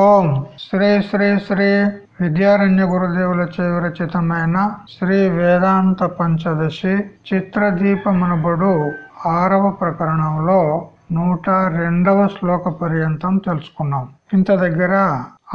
ఓం శ్రీ శ్రీ శ్రీ విద్యారణ్య గురుదేవుల విరచితమైన శ్రీ వేదాంత పంచదశి చిత్రదీపమనబడు ఆరవ ప్రకరణంలో నూట రెండవ శ్లోక పర్యంతం తెలుసుకున్నాం. ఇంత దగ్గర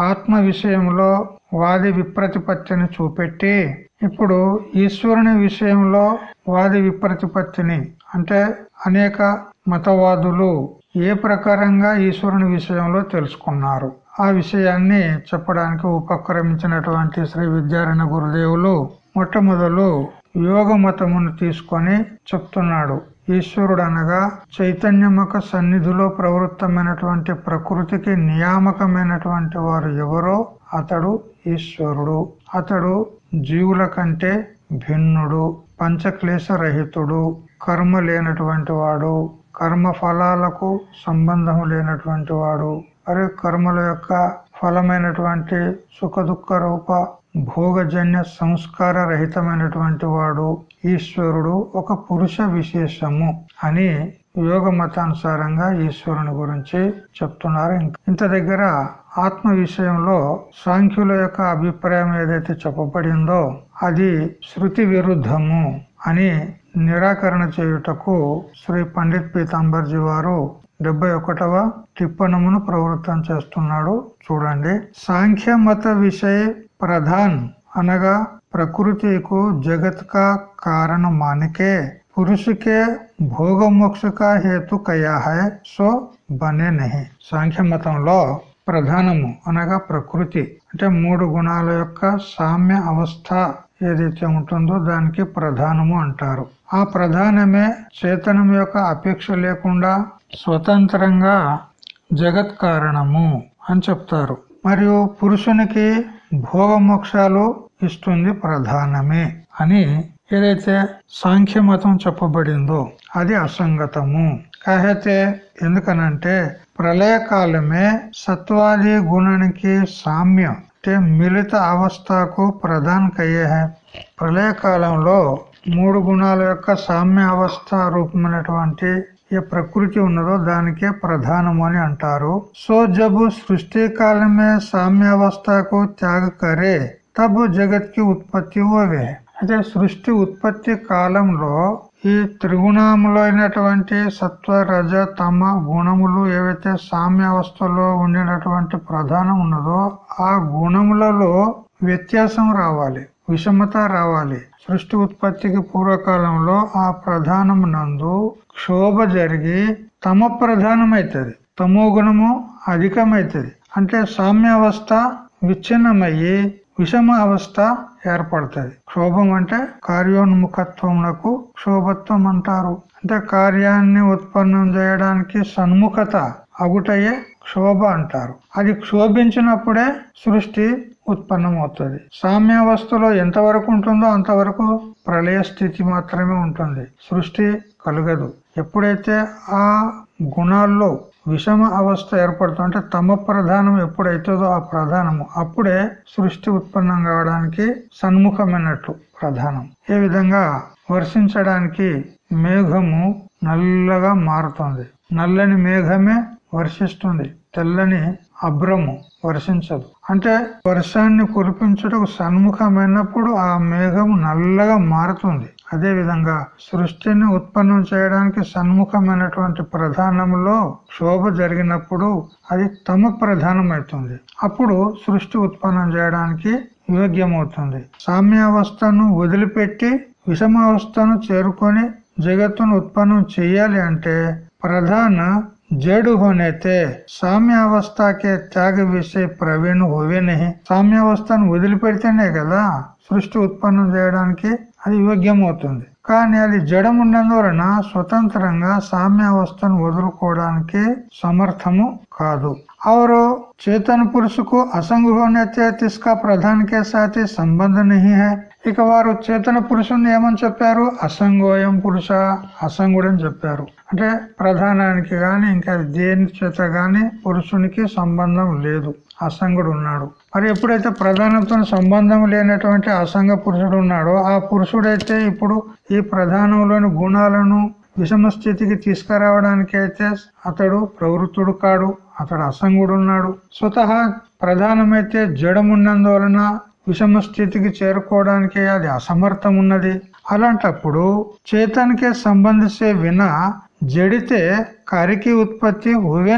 ఆత్మ విషయంలో వాది విప్రతిపత్తిని చూపెట్టి ఇప్పుడు ఈశ్వరుని విషయంలో వాది విప్రతిపత్తిని అంటే అనేక మతవాదులు ఏ ప్రకారంగా ఈశ్వరుని విషయంలో తెలుసుకున్నారు. ఆ విషయాన్ని చెప్పడానికి ఉపక్రమించినటువంటి శ్రీ విద్యారాయణ గురుదేవులు మొట్టమొదలు యోగ మతమును తీసుకొని చెప్తున్నాడు. ఈశ్వరుడు అనగా చైతన్యముఖ సన్నిధిలో ప్రవృత్తమైనటువంటి ప్రకృతికి నియామకమైనటువంటి వారు ఎవరో అతడు ఈశ్వరుడు. అతడు జీవుల కంటే భిన్నుడు పంచక్లేశ రహితుడు కర్మ లేనటువంటి వాడు కర్మ ఫలాలకు సంబంధం లేనటువంటి వాడు మరి కర్మల యొక్క ఫలమైనటువంటి సుఖదుఖ రూప భోగజన్య సంస్కార రహితమైనటువంటి వాడు ఈశ్వరుడు ఒక పురుష విశేషము అని యోగ మతానుసారంగా ఈశ్వరుని గురించి చెప్తున్నారు. ఇంత దగ్గర ఆత్మ విషయంలో సాంఖ్యుల యొక్క అభిప్రాయం ఏదైతే చెప్పబడిందో అది శృతి విరుద్ధము అని నిరాకరణ చేయుటకు శ్రీ పండిత్ పీతాంబర్జీ వారు డెబ్బై ఒకటవ టిప్పణమును ప్రవృత్తం చేస్తున్నాడు. చూడండి. సాంఖ్య మత విషయ ప్రధాన్ అనగా ప్రకృతికు జగత్ కా కారణ మానికే పురుషుకే భోగమోక్షక హేతు కయా హై సో బనే నహి. సాంఖ్య మతంలో ప్రధానము అనగా ప్రకృతి. అంటే మూడు గుణాల యొక్క సామ్య అవస్థ ఏదైతే ఉంటుందో దానికి ప్రధానము అంటారు. ఆ ప్రధానమే చేతనం యొక్క అపేక్ష లేకుండా స్వతంత్రంగా జగత్ కారణము అని చెప్తారు. మరియు పురుషునికి భోగమోక్షాలు ఇస్తుంది ప్రధానమే అని ఏదైతే సాంఖ్యమతం చెప్పబడిందో అది అసంగతము. కాహైతే ఎందుకనంటే ప్రళయకాలమే సత్వాది గుణానికి సామ్యం. అంటే మిలిత అవస్థకు ప్రధాన ప్రళయకాలంలో మూడు గుణాల యొక్క సామ్య అవస్థ రూపమైనటువంటి ఏ ప్రకృతి ఉన్నదో దానికే ప్రధానము అని అంటారు. సో జబు సృష్టి కాలమే సామ్యావస్థకు త్యాగ కరే తబు జగత్కి ఉత్పత్తి ఓవే అయితే సృష్టి ఉత్పత్తి కాలంలో ఈ త్రిగుణములు అయినటువంటి సత్వ రజ తమ గుణములు ఏవైతే సామ్యావస్థలో ఉండినటువంటి ప్రధానం ఉన్నదో ఆ గుణములలో వ్యత్యాసం రావాలి విషమత రావాలి. సృష్టి ఉత్పత్తికి పూర్వకాలంలో ఆ ప్రధానం నందు క్షోభ జరిగి తమ ప్రధానమైతుంది తమో గుణము అధికమైతుంది. అంటే సామ్యావస్థ విచ్ఛిన్నమయ్యి విషమ అవస్థ ఏర్పడుతుంది. క్షోభం అంటే కార్యోన్ముఖత్వమునకు క్షోభత్వం అంటారు అంటే కార్యాన్ని ఉత్పన్నం చేయడానికి సన్ముఖత అగుటయే క్షోభ అంటారు. అది క్షోభించినప్పుడే సృష్టి ఉత్పన్నం అవుతుంది సామ్యావస్థలో ఎంతవరకు ఉంటుందో అంతవరకు ప్రళయ స్థితి మాత్రమే ఉంటుంది. సృష్టి కలగదు. ఎప్పుడైతే ఆ గుణాల్లో విషమ అవస్థ ఏర్పడుతుంది అంటే తమ ప్రధానం ఎప్పుడైతుందో ఆ ప్రధానము అప్పుడే సృష్టి ఉత్పన్నం కావడానికి సన్ముఖమైనట్లు ప్రధానం. ఏ విధంగా వర్షించడానికి మేఘము నల్లగా మారుతుంది. నల్లని మేఘమే వర్షిస్తుంది. తెల్లని అభ్రము వర్షించదు. అంటే వర్షాన్ని కురిపించుటకు సన్ముఖమైనప్పుడు ఆ మేఘం నల్లగా మారుతుంది. అదే విధంగా సృష్టిని ఉత్పన్నం చేయడానికి సన్ముఖమైనటువంటి ప్రధానంలో శోభ జరిగినప్పుడు అది తమ ప్రధానమవుతుంది అప్పుడు సృష్టి ఉత్పన్నం చేయడానికి యోగ్యమవుతుంది సామ్యావస్థను వదిలిపెట్టి విషమావస్థను చేరుకొని జగత్తును ఉత్పన్నం చేయాలి అంటే ప్రధాన जड़ होने थे సామ్యావస్థ के त्याग విషయ ప్రవీణ్ హోవే నహి సామ్యావస్థను వదిలిపెడితేనే కదా సృష్టి ఉత్పన్నం చేయడానికి అది యోగ్యం అవుతుంది కానీ అది జడం ఉన్నందువలన స్వతంత్రంగా సామ్యావస్థను వదులుకోవడానికి సమర్థము కాదు और चेतन पुरुष को असंग होने थे तिसका प्रधान के साथ संबंध नहीं है ఇక వారు చేతన పురుషుని ఏమని చెప్పారు అసంగోయం పురుష అసంగుడని చెప్పారు అంటే ప్రధానానికి గాని ఇంకా దేని చేత గాని పురుషునికి సంబంధం లేదు అసంగుడు ఉన్నాడు మరి ఎప్పుడైతే ప్రధానంతో సంబంధం లేనటువంటి అసంగ పురుషుడు ఉన్నాడో ఆ పురుషుడైతే ఇప్పుడు ఈ ప్రధానంలోని గుణాలను విషమ స్థితికి తీసుకురావడానికి అయితే అతడు ప్రవృత్తుడు కాడు అతడు అసంగుడు ఉన్నాడు స్వతహా ప్రధానమైతే జడమున్నందువలన విషమ స్థితికి చేరుకోవడానికి అది అసమర్థం ఉన్నది అలాంటప్పుడు చేతనికే సంబంధించే విన జడితే కరికి ఉత్పత్తి హువే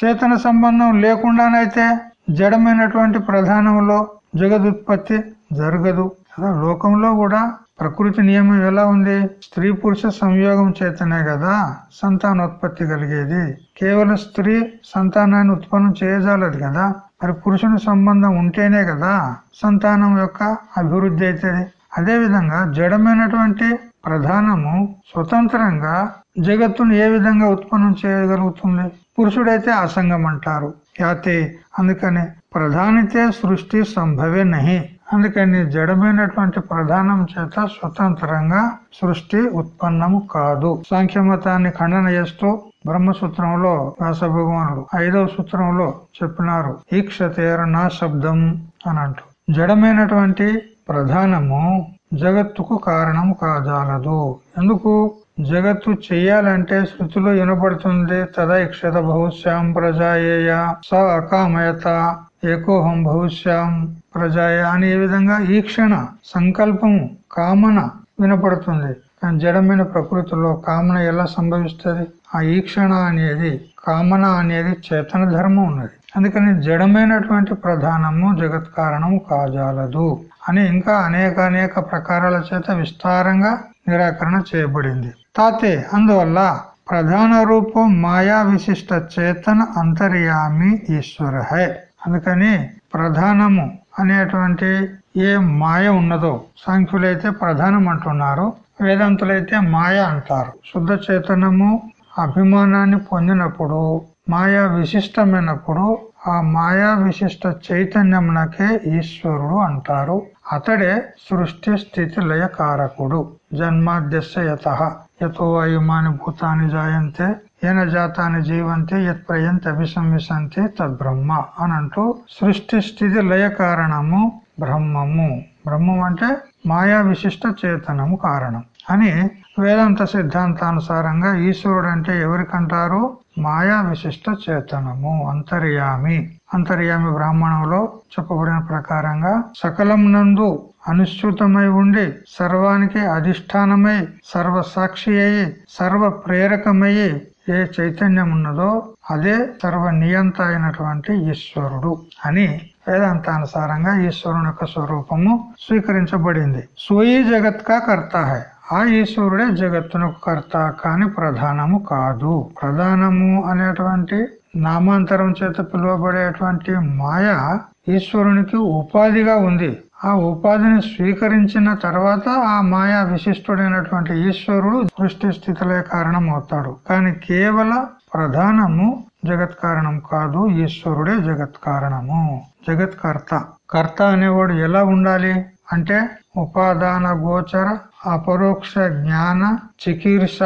చేతన సంబంధం లేకుండానైతే జడమైనటువంటి ప్రధానంలో జగదుత్పత్తి జరగదు. లోకంలో కూడా ప్రకృతి నియమం ఎలా ఉంది? స్త్రీ పురుష సంయోగం చేతనే కదా సంతానోత్పత్తి కలిగేది. కేవలం స్త్రీ సంతానాన్ని ఉత్పన్నం చేయజాలదు కదా. మరి పురుషుని సంబంధం ఉంటేనే కదా సంతానం యొక్క అభివృద్ధి అవుతుంది. అదేవిధంగా జడమైనటువంటి ప్రధానము స్వతంత్రంగా జగత్తును ఏ విధంగా ఉత్పన్నం చేయగలుగుతుంది? పురుషుడైతే అసంగం అంటారు. యాతే అందుకని ప్రధానితే సృష్టి సంభవే నహి. అందుకని జడమైనటువంటి ప్రధానం చేత స్వతంత్రంగా సృష్టి ఉత్పన్నము కాదు. సాంఖ్యమతాన్ని ఖండన చేస్తూ బ్రహ్మసూత్రంలో వ్యాస భగవానుడు ఐదవ సూత్రంలో చెప్పినారు. ఈక్షతేర నా శబ్దం అని అంటూ. జడమైనటువంటి ప్రధానము జగత్తుకు కారణం కాజాలదు. ఎందుకు? జగత్తు చెయ్యాలంటే శృతిలో వినపడుతుంది తదా ఇక్షత బహుశ్యాం ప్రజాయేయ స అకామయత ఏకోహం భవిష్యాం ప్రజాయ అని ఏ విధంగా ఈ క్షణ సంకల్పము కామన వినపడుతుంది. కానీ జడమైన ప్రకృతిలో కామన ఎలా సంభవిస్తుంది? ఆ ఈక్షణ అనేది కామన అనేది చేతన ధర్మం ఉన్నది. అందుకని జడమైనటువంటి ప్రధానము జగత్ కారణము కాజాలదు అని ఇంకా అనేక అనేక ప్రకారాల చేత విస్తారంగా నిరాకరణ చేయబడింది. తాతే అందువల్ల ప్రధాన రూపం మాయా విశిష్ట చేతన అంతర్యామి ఈశ్వర. అందుకని ప్రధానము అనేటువంటి ఏ మాయ ఉన్నదో సాంఖ్యులైతే ప్రధానం అంటున్నారు వేదాంతులైతే మాయ అంటారు. శుద్ధ చేతనము అభిమానాన్ని పొందినప్పుడు మాయా విశిష్టమైనప్పుడు ఆ మాయా విశిష్ట చైతన్యమునకే ఈశ్వరుడు అంటారు. అతడే సృష్టి స్థితి లయ కారకుడు జన్మాద్యస్య యత యతో అయుమాని భూతాన్ని జాయంతే ఏన జాతాన్ని జీవంతే యత్ ప్రయంత అభిసంవిశంతే తద్బ్రహ్మ అని అంటూ సృష్టి స్థితి లయ కారణము బ్రహ్మము. బ్రహ్మం అంటే మాయా విశిష్ట చేతనము కారణం. అని వేదాంత సిద్ధాంతానుసారంగా ఈశ్వరుడు అంటే ఎవరికంటారు? మాయా విశిష్ట చేతనము అంతర్యామి. అంతర్యామి బ్రాహ్మణంలో చెప్పబడిన ప్రకారంగా సకలం నందు అనుసృతమై ఉండి సర్వానికి అధిష్టానమై సర్వ సాక్షి అయి సర్వ ప్రేరకమయ్యి ఏ చైతన్యం ఉన్నదో అదే సర్వ నియంత అయినటువంటి ఈశ్వరుడు అని వేదాంతానుసారంగా ఈశ్వరుని యొక్క స్వరూపము స్వీకరించబడింది. సోయి జగత్కా కర్త. హై ఆ ఈశ్వరుడే జగత్తునకు కర్త కాని ప్రధానము కాదు. ప్రధానము అనేటువంటి నామాంతరం చేత పిలువబడేటువంటి మాయ ఈశ్వరునికి ఉపాధిగా ఉంది. ఆ ఉపాధిని స్వీకరించిన తర్వాత ఆ మాయా విశిష్టుడైనటువంటి ఈశ్వరుడు సృష్టి స్థితిలే కారణం అవుతాడు కానీ కేవల ప్రధానము జగత్ కారణం కాదు ఈశ్వరుడే జగత్ కారణము. జగత్ కర్త. కర్త అనేవాడు ఎలా ఉండాలి? అంటే ఉపాదాన గోచర అపరోక్ష జ్ఞాన చికీర్ష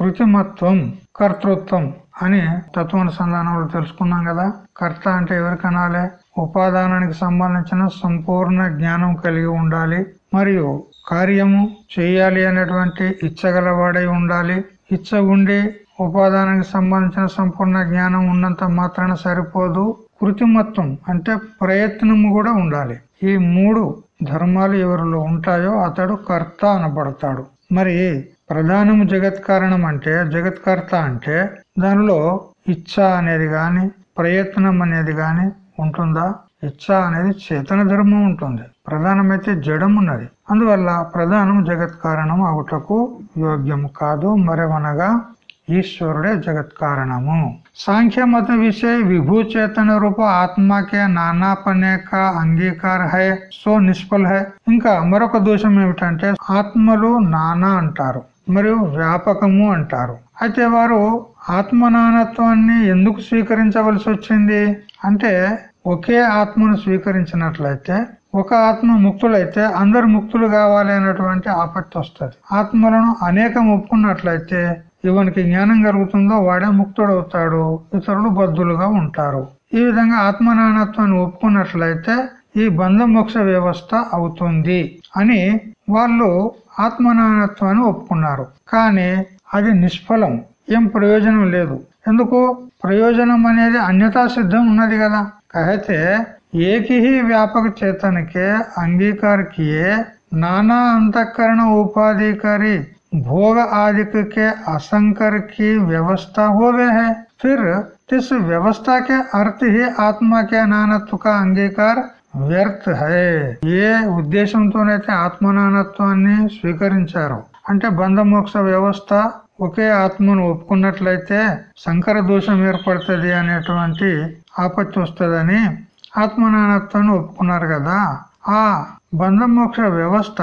కృతిమత్వం కర్తృత్వం అని తత్వానుసంధానంలో తెలుసుకున్నాం కదా. కర్త అంటే ఎవరికనాలే ఉపాదానానికి సంబంధించిన సంపూర్ణ జ్ఞానం కలిగి ఉండాలి. మరియు కార్యము చేయాలి అనేటువంటి ఇచ్చగలవాడై ఉండాలి. ఇచ్చ ఉండి ఉపాదానానికి సంబంధించిన సంపూర్ణ జ్ఞానం ఉన్నంత మాత్రాన సరిపోదు. కృతిమత్వం అంటే ప్రయత్నము కూడా ఉండాలి. ఈ మూడు ధర్మాలు ఎవరిలో ఉంటాయో అతడు కర్త అనబడతాడు. మరి ప్రధానము జగత్ కారణం అంటే జగత్కర్త అంటే దానిలో ఇచ్చ అనేది గాని ప్రయత్నం అనేది గాని ఉంటుందా? ఇచ్చ అనేది చేతన ధర్మం ఉంటుంది. ప్రధానమైతే జడమున్నది ఉన్నది. అందువల్ల ప్రధానం జగత్ కారణం అవుటకు యోగ్యం కాదు మరేమనగా ఈశ్వరుడే జగత్ కారణము. सांख्य मत विषय विभू चेतन रूप आत्मा के నానాపనే అంగీకార హై సో నిష్ఫల్ హై ఇంకా మరొక దోషం ఏమిటంటే ఆత్మలు నానా అంటారు మరియు వ్యాపకము అంటారు అయితే వారు ఆత్మనానత్వాన్ని ఎందుకు స్వీకరించవలసి వచ్చింది అంటే ఒకే ఆత్మను స్వీకరించినట్లయితే ఒక ఆత్మ ముక్తులైతే అందరు ముక్తులు కావాలి అనేటువంటి ఆపత్తి వస్తుంది ఆత్మలను అనేకం ఒప్పుకున్నట్లయితే ఇవనికి జ్ఞానం కలుగుతుందో వాడే ముక్తుడవుతాడు ఇతరులు బద్దులుగా ఉంటారు. ఈ విధంగా ఆత్మనానత్వాన్ని ఒప్పుకున్నట్లయితే ఈ బంధమోక్ష వ్యవస్థ అవుతుంది అని వాళ్ళు ఆత్మనానత్వాన్ని ఒప్పుకున్నారు. కానీ అది నిష్ఫలం ఏం ప్రయోజనం లేదు. ఎందుకు? ప్రయోజనం అనేది అన్యతా సిద్ధం ఉన్నది కదా. అయితే ఏకి వ్యాపక చేతనకే అంగీకారకియే నానా అంతఃకరణ ఉపాధికారి भोग आदि के असंकर की व्यवस्था हो गए है फिर इस व्यवस्था के अर्थ ही आत्मा के नानत्व का अंगीकार వ్యర్థ హే ఏ ఉద్దేశంతోనైతే ఆత్మనానత్వాన్ని స్వీకరించారు అంటే బంధమోక్ష వ్యవస్థ ఒకే ఆత్మను ఒప్పుకున్నట్లయితే సంకర దోషం ఏర్పడుతుంది అనేటువంటి ఆపత్తి వస్తుందని ఆత్మనానత్వాన్ని ఒప్పుకున్నారు కదా ఆ బంధమోక్ష వ్యవస్థ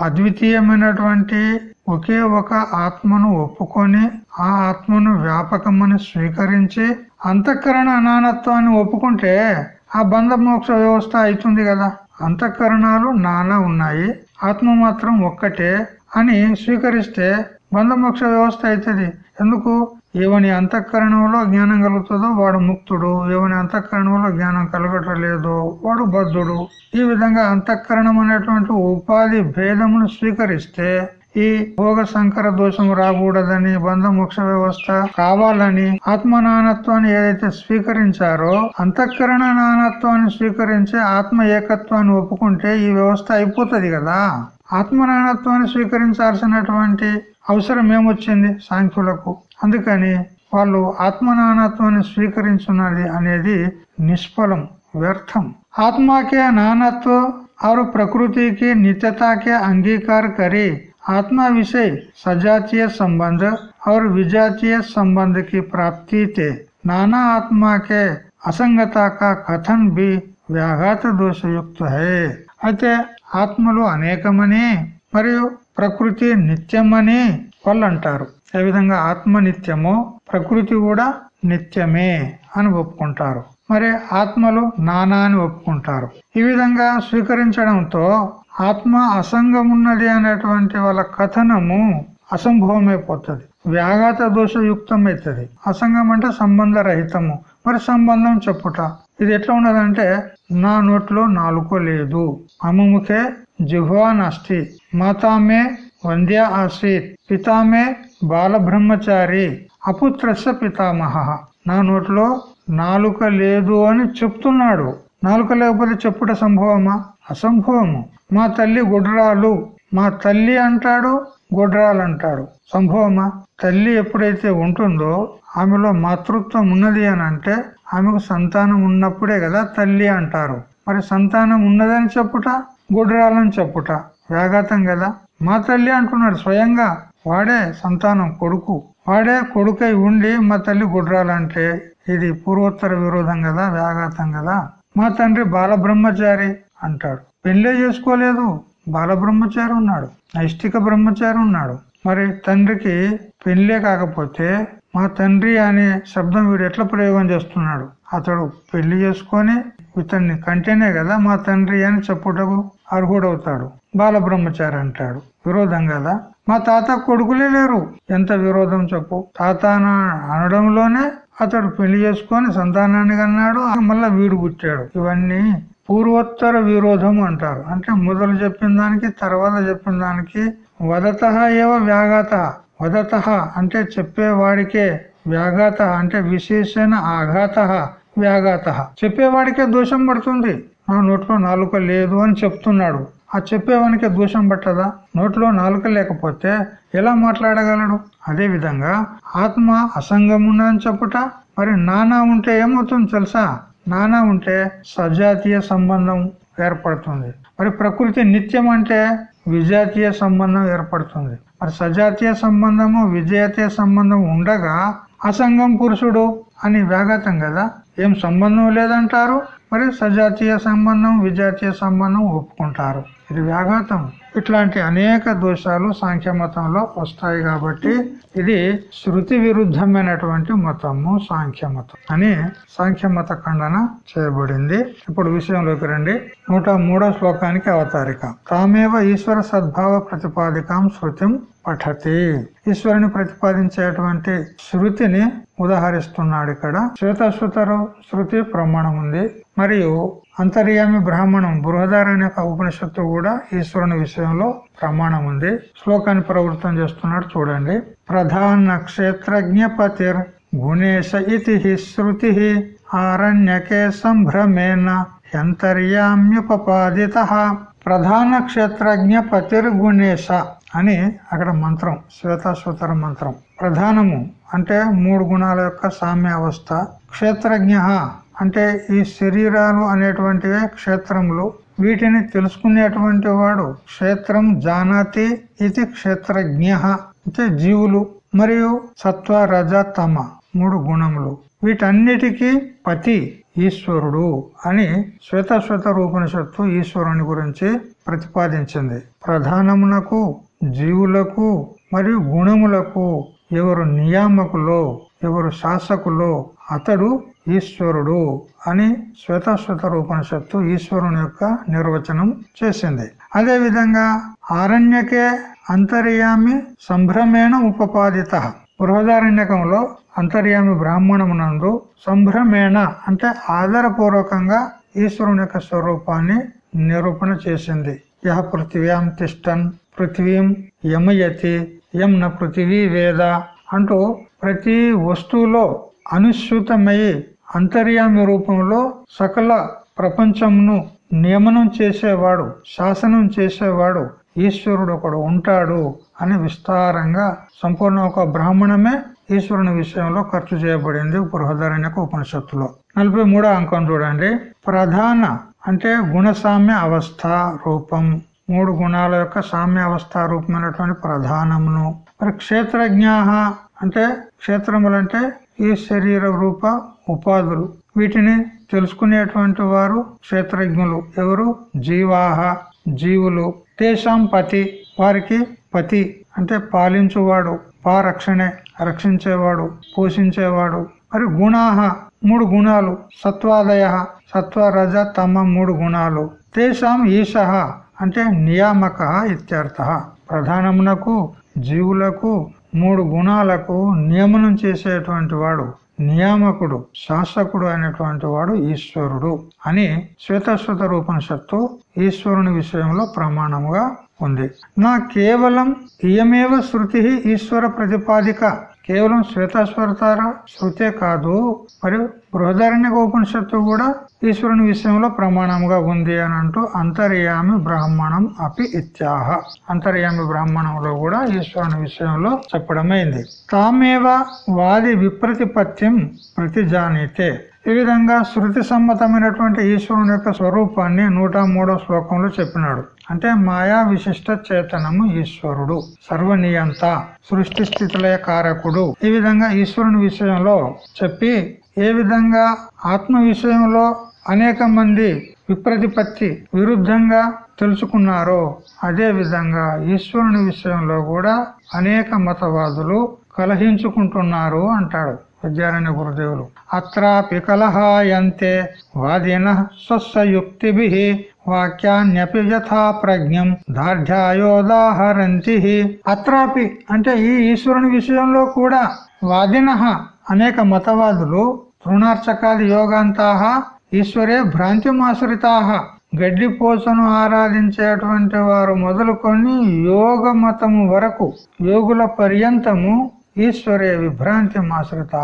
అద్వితీయమైనటువంటి ఒకే ఒక ఆత్మను ఒప్పుకొని ఆ ఆత్మను వ్యాపకమని స్వీకరించి అంతఃకరణ అనానత్వాన్ని ఒప్పుకుంటే ఆ బంధ మోక్ష వ్యవస్థ అవుతుంది కదా. అంతఃకరణాలు నానా ఉన్నాయి. ఆత్మ మాత్రం ఒక్కటే అని స్వీకరిస్తే బంధమోక్ష వ్యవస్థ అవుతుంది. ఎందుకు? ఎవని అంతఃకరణంలో జ్ఞానం కలుగుతుందో వాడు ముక్తుడు. ఎవని అంతఃకరణంలో జ్ఞానం కలగటం వాడు బద్ధుడు. ఈ విధంగా అంతఃకరణం అనేటువంటి ఉపాధి భేదమును స్వీకరిస్తే ఈ భోగ సంకర దోషం రాకూడదని బంధ మోక్ష వ్యవస్థ కావాలని ఆత్మ నానత్వాన్ని ఏదైతే స్వీకరించారో అంతఃకరణ నానత్వాన్ని స్వీకరించి ఆత్మ ఏకత్వాన్ని ఒప్పుకుంటే ఈ వ్యవస్థ అయిపోతుంది కదా ఆత్మ నానత్వాన్ని స్వీకరించాల్సినటువంటి అవసరం ఏమొచ్చింది సాంఖ్యులకు అందుకని వాళ్ళు ఆత్మనానత్వాన్ని స్వీకరించున్నది అనేది నిష్ఫలం వ్యర్థం ఆత్మాకే నానత్వ और प्रकृति की नित्यता के अंगीकार करे आत्मा विषय सजातीय संबंध और विजातीय संबंध की प्राप्ति थे नाना आत्मा के असंगता का कथन भी వ్యాఘాత దోషయుక్త హే అయితే ఆత్మలు అనేకమని మరియు ప్రకృతి నిత్యమని వాళ్ళు అంటారు ఏ విధంగా ఆత్మ నిత్యమో ప్రకృతి కూడా నిత్యమే అని ఒప్పుకుంటారు మరి ఆత్మలు నానా అని ఒప్పుకుంటారు ఈ విధంగా స్వీకరించడంతో ఆత్మ అసంగమున్నది అనేటువంటి వాళ్ళ కథనము అసంభవమైపోతుంది. వ్యాఘాత దోషయుక్తమైతుంది. అసంగం అంటే సంబంధ రహితము మరి సంబంధం చెప్పుట. ఇది ఎట్లా ఉన్నదంటే నా నోట్లో నాలుకో లేదు. అమ్మముఖే జిహ్వా నష్టి మాతామే వంద్య ఆసీత్. పితామే బాలబ్రహ్మచారి. అపుత్రస్య పితామహ. నా నోట్లో నాలుక లేదు అని చెప్తున్నాడు. నాలుక లేకపోతే చెప్పుట సంభవమా? అసంభవము. మా తల్లి గుడ్రాలు. మా తల్లి అంటాడు గుడ్రాలు అంటాడు. సంభవమా? తల్లి ఎప్పుడైతే ఉంటుందో ఆమెలో మాతృత్వం ఉన్నది అని అంటే ఆమెకు సంతానం ఉన్నప్పుడే కదా తల్లి అంటారు. మరి సంతానం ఉన్నదని చెప్పుట గుడ్రాలని చెప్పుట వ్యాఘాతం కదా. మా తల్లి అంటున్నాడు స్వయంగా వాడే సంతానం కొడుకు. వాడే కొడుకై ఉండి మా తల్లి గుడ్రాలంటే ఇది పూర్వోత్తర విరోధం కదా వ్యాఘాతం కదా. మా తండ్రి బాలబ్రహ్మచారి అంటాడు. పెళ్ళే చేసుకోలేదు. బాలబ్రహ్మచారి ఉన్నాడు. నైష్టిక బ్రహ్మచారి ఉన్నాడు. మరి తండ్రికి పెళ్ళే కాకపోతే మా తండ్రి అనే శబ్దం వీడు ఎట్లా ప్రయోగం చేస్తున్నాడు? అతడు పెళ్ళి చేసుకొని ఇతన్ని కంటేనే కదా మా తండ్రి అని చెప్పుటకు అర్హుడవుతాడు. బాలబ్రహ్మచారి అంటాడు. విరోధం కదా? మా తాత కొడుకులే లేరు. ఎంత విరోధం చెప్పు. తాత అనడంలోనే అతడు పెళ్ళి చేసుకొని సంతానాన్ని అన్నాడు మళ్ళా వీడు పుట్టాడు. ఇవన్నీ పూర్వోత్తర విరోధం అంటారు. అంటే మొదలు చెప్పిన దానికి తర్వాత చెప్పిన దానికి వదత ఏవ వ్యాఘాత. వదత అంటే చెప్పేవాడికే వ్యాఘాత అంటే విశేషణ ఆఘాత వ్యాఘాత. చెప్పేవాడికే దోషం పడుతుంది. నా నోట్లో నాలుక లేదు అని చెప్తున్నాడు. ఆ చెప్పేవానికి దోషం పట్టదా? నోట్లో నాలుక లేకపోతే ఎలా మాట్లాడగలడు? అదే విధంగా ఆత్మ అసంగం ఉన్నదని చెప్పుట మరి నానా ఉంటే ఏమవుతుంది తెలుసా? నానా ఉంటే సజాతీయ సంబంధం ఏర్పడుతుంది. మరి ప్రకృతి నిత్యం అంటే విజాతీయ సంబంధం ఏర్పడుతుంది. మరి సజాతీయ సంబంధము విజాతీయ సంబంధం ఉండగా అసంగం పురుషుడు అని వ్యాఘాతం కదా? ఏం సంబంధం లేదంటారు? మరి సజాతీయ సంబంధం విజాతీయ సంబంధం ఒప్పుకుంటారు. ఇది వ్యాఘాతం. ఇట్లాంటి అనేక దోషాలు సాంఖ్య మతంలో వస్తాయి కాబట్టి ఇది శృతి విరుద్ధమైనటువంటి మతము సాంఖ్య మతం అని సాంఖ్య మత ఖండన చేయబడింది. ఇప్పుడు విషయంలోకి రండి. నూట మూడో శ్లోకానికి అవతారిక. తామేవ ఈశ్వర సద్భావ ప్రతిపాదికాం శృతిం పఠతి. ఈశ్వరుని ప్రతిపాదించేటువంటి శృతిని ఉదాహరిస్తున్నాడు ఇక్కడ. శ్వేతశ్రుతరు శృతి ప్రమాణం ఉంది. మరియు అంతర్యామి బ్రాహ్మణం బృహదారణ్య ఉపనిషత్తు కూడా ఈశ్వరుని విషయంలో ప్రమాణం ఉంది. శ్లోకాన్ని ప్రవృత్తం చేస్తున్నాడు చూడండి. ప్రధాన క్షేత్రజ్ఞ పతిర్ గుణేశ ఇతి శృతి ఆరణ్యకే సంభ్రమేణ యంతర్యామ్యుపపాదిత ప్రధాన క్షేత్రజ్ఞ పతిర్గుణేశ అని అక్కడ మంత్రం శ్వేతాశ్వతర మంత్రం. ప్రధానము అంటే మూడు గుణాల యొక్క సామ్య అవస్థ క్షేత్రజ్ఞ అంటే ఈ శరీరాలు అనేటువంటివే క్షేత్రములు. వీటిని తెలుసుకునేటువంటి వాడు క్షేత్రం జానాతి ఇది క్షేత్రజ్ఞ అంటే జీవులు మరియు సత్వ రజ తమ మూడు గుణములు. వీటన్నిటికీ పతి ఈశ్వరుడు అని శ్వేత శ్వేత రూపనిషత్తు ఈశ్వరుని గురించి ప్రతిపాదించింది. ప్రధానమునకు జీవులకు మరియు గుణములకు ఎవరు నియామకులో ఎవరు శాసకులో అతడు ఈశ్వరుడు అని శ్వేతశ్వేత రూపనిషత్తు ఈశ్వరుని యొక్క నిర్వచనం చేసింది. అదే విధంగా ఆరణ్యకే అంతర్యామి సంభ్రమేణ ఉపపాదిత. బృహదారణ్యకంలో అంతర్యామి బ్రాహ్మణమునందు సంభ్రమేణ అంటే ఆధారపూర్వకంగా ఈశ్వరుని యొక్క స్వరూపాన్ని నిరూపణ చేసింది. యహ పృథివ్యాం తిష్టన్ పృథివీం యమయతి యం న పృథివీ వేద అంటూ ప్రతి వస్తువులో అనుసృతమై అంతర్యామి రూపంలో సకల ప్రపంచంను నియమనం చేసేవాడు శాసనం చేసేవాడు ఈశ్వరుడు ఒకడు ఉంటాడు అని విస్తారంగా సంపూర్ణ ఒక బ్రాహ్మణమే ఈశ్వరుని విషయంలో ఖర్చు చేయబడింది బృహదారణ్యక ఉపనిషత్తులో. నలభై మూడో అంకం చూడండి. ప్రధాన అంటే గుణసామ్య అవస్థ రూపం. మూడు గుణాల యొక్క సామ్య అవస్థ రూపమైనటువంటి ప్రధానమును. మరి క్షేత్రజ్ఞ అంటే క్షేత్రములంటే ఈ శరీర రూప ఉపాధులు. వీటిని తెలుసుకునేటువంటి వారు క్షేత్రజ్ఞులు. ఎవరు? జీవాహ జీవులు. తేషాం పతి. వారికి పతి అంటే పాలించువాడు. పారక్షణే రక్షించేవాడు పోషించేవాడు. మరి గుణాహ మూడు గుణాలు. సత్వాదయ సత్వరజ తమ మూడు గుణాలు. తేషాం ఈశ అంటే నియామక ఇత్యర్థ. ప్రధానమునకు జీవులకు మూడు గుణాలకు నియమనం చేసేటువంటి వాడు నియామకుడు శాసకుడు అయినటువంటి వాడు ఈశ్వరుడు అని శ్వేతశ్వత రూపనిషత్తు ఈశ్వరుని విషయంలో ప్రమాణముగా ఉంది. నా కేవలం ఇయమేవ శృతి ఈశ్వర ప్రతిపాదిక కేవలం శ్వేతాశ్వరతార శృతే కాదు మరియు బృహదరణ్య ఉపనిషత్తు కూడా ఈశ్వరుని విషయంలో ప్రమాణంగా ఉంది అని అంటూ అంతర్యామి బ్రాహ్మణం అపి ఇత్యాహ. అంతర్యామి బ్రాహ్మణంలో కూడా ఈశ్వరుని విషయంలో చెప్పడమైంది. తామేవ వాది విప్రతిపత్యం ప్రతిజానీతే. ఈ విధంగా శృతి సమ్మతమైనటువంటి ఈశ్వరుని యొక్క స్వరూపాన్ని నూట మూడో శ్లోకంలో చెప్పినాడు. అంటే మాయా విశిష్ట చేతనము ఈశ్వరుడు సర్వనియంత సృష్టి స్థితులయ కారకుడు. ఈ విధంగా ఈశ్వరుని విషయంలో చెప్పి ఏ విధంగా ఆత్మ విషయంలో అనేక మంది విప్రతిపత్తి విరుద్ధంగా తెలుసుకున్నారో అదే విధంగా ఈశ్వరుని విషయంలో కూడా అనేక మతవాదులు కలహించుకుంటున్నారు అంటాడు. విద్యారణ్య గురుదేవులు. అత్రాపి కలహాయంతే వాదిన స్వస్సయుక్తిభి వాక్యాన్యపి యథా ప్రజ్ఞం దార్ఢ్యాయోదాహరంతి. అత్రాపి అంటే ఈ ఈశ్వరుని విషయంలో కూడా వాదిన అనేక మతవాదులు తృణార్చకాది యోగాంతా ఈశ్వరే భ్రాంతిమాశ్రితా గడ్డిపోసను ఆరాధించేటువంటి వారు మొదలుకొని యోగ మతము వరకు యోగుల పర్యంతము ఈశ్వరే విభ్రాంతి మాశ్రితా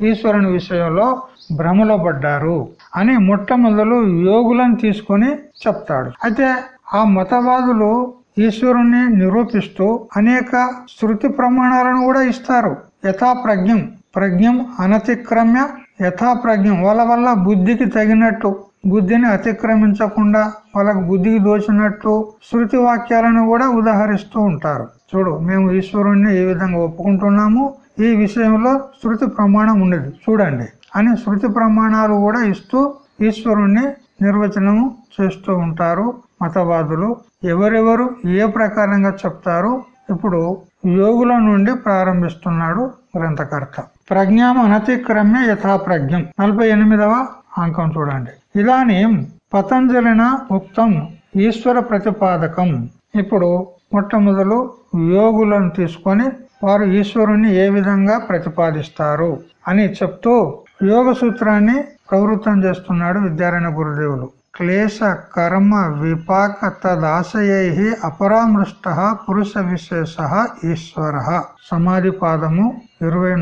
ఈశ్వరుని విషయంలో భ్రమలో పడ్డారు అని మొట్టమొదలు యోగులను తీసుకొని చెప్తాడు. అయితే ఆ మతవాదులు ఈశ్వరుణ్ణి నిరూపిస్తూ అనేక శృతి ప్రమాణాలను కూడా ఇస్తారు. యథాప్రజ్ఞం ప్రజ్ఞం అనతిక్రమ్య యథాప్రజ్ఞం వాళ్ళ వల్ల బుద్ధికి తగినట్టు బుద్ధిని అతిక్రమించకుండా వాళ్ళకు బుద్ధికి దోచినట్టు శృతి వాక్యాలను కూడా ఉదాహరిస్తూ ఉంటారు. చూడు మేము ఈశ్వరుణ్ణి ఏ విధంగా ఒప్పుకుంటున్నాము. ఈ విషయంలో శృతి ప్రమాణం ఉన్నది చూడండి. అని శృతి ప్రమాణాలు కూడా ఇస్తూ ఈశ్వరుణ్ణి నిర్వచనము చేస్తూ ఉంటారు మతవాదులు. ఎవరెవరు ఏ ప్రకారంగా చెప్తారు ఇప్పుడు యోగుల నుండి ప్రారంభిస్తున్నాడు గ్రంథకర్త. ప్రజ్ఞాం అనతిక్రమ్య యథాప్రజ్ఞం. నలభై ఎనిమిదవ అంకం చూడండి. ఇదానీం పతంజలిన ఉక్తం ఈశ్వర ప్రతిపాదకం. ఇప్పుడు మొట్టమొదలు యోగులను తీసుకొని వారు ఈశ్వరుణ్ణి ఏ విధంగా ప్రతిపాదిస్తారు అని చెప్తూ యోగ సూత్రాన్ని ప్రవృత్తం చేస్తున్నాడు విద్యారాయణ గురుదేవులు. క్లేశ కర్మ విపాక తదాశయై అపరామృష్ట పురుష విశేష ఈశ్వర. సమాధి పాదము ఇరవై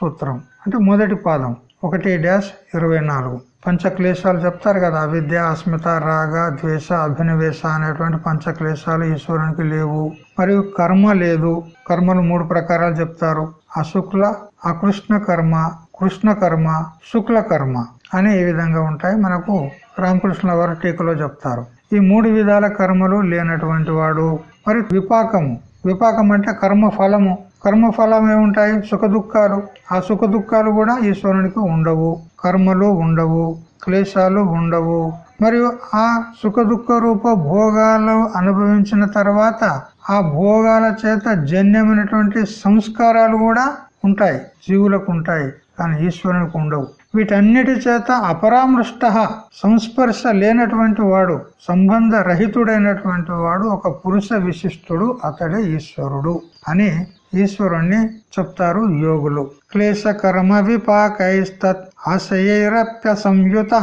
సూత్రం. అంటే మొదటి పాదం. ఒకటి డాష్ ఇరవై నాలుగు. పంచక్లేశాలు చెప్తారు కదా అవిద్య అస్మిత రాగ ద్వేష అభినవేశ అనేటువంటి పంచక్లేశాలు ఈశ్వరునికి లేవు. మరియు కర్మ లేదు. కర్మలు మూడు ప్రకారాలు చెప్తారు. అశుక్ల అకృష్ణ కర్మ కృష్ణ కర్మ శుక్ల కర్మ అని ఈ విధంగా ఉంటాయి. మనకు రామకృష్ణ వారు టీకలో చెప్తారు. ఈ మూడు విధాల కర్మలు లేనటువంటి వాడు. మరి విపాకము. విపాకం అంటే కర్మ ఫలము కర్మ ఫలం ఏముంటాయి? సుఖ దుఃఖాలు ఆ సుఖ దుఃఖాలు కూడా ఈశ్వరునికి ఉండవు. కర్మలు ఉండవు క్లేశాలు ఉండవు. మరియు ఆ సుఖ దుఃఖ రూప భోగాలు అనుభవించిన తర్వాత ఆ భోగాల చేత జన్యమైనటువంటి సంస్కారాలు కూడా ఉంటాయి జీవులకు ఉంటాయి కానీ ఈశ్వరునికి ఉండవు. వీటన్నిటి చేత అపరామృష్ట సంస్పర్శ లేనటువంటి వాడు సంబంధ రహితుడైనటువంటి వాడు ఒక పురుష విశిష్టుడు అతడే ఈశ్వరుడు అని ఈశ్వరుణ్ణి చెప్తారు యోగులు. క్లేశ కర్మ విపాకైస్తత్ ఆశయైరప్య సంయుత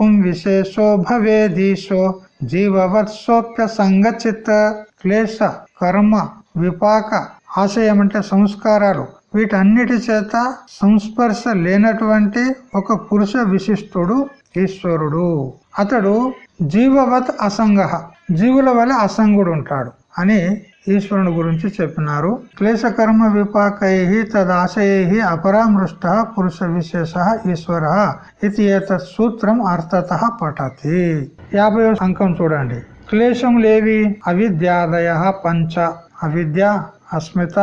పుం విశేషో భవేదీశో జీవవత్సోప్య సంగచిత్ క్లేశ కర్మ విపాక ఆశయం అంటే సంస్కారాలు। వీటన్నిటి చేత సంస్పర్శ లేనటువంటి ఒక పురుష విశిష్టుడు ఈశ్వరుడు. అతడు జీవవత్ అసంగ జీవుల వల్ల అసంగుడు ఉంటాడు అని ఈశ్వరుని గురించి చెప్పినారు. క్లేశకర్మ విపాకై తదాశయై అపరామృష్ట పురుష విశేష ఈశ్వర ఇది సూత్రం అర్థత పఠతి. యాభై అంకం చూడండి. క్లేశములేవి అవిద్యాదయ పంచ. అవిద్య అస్మిత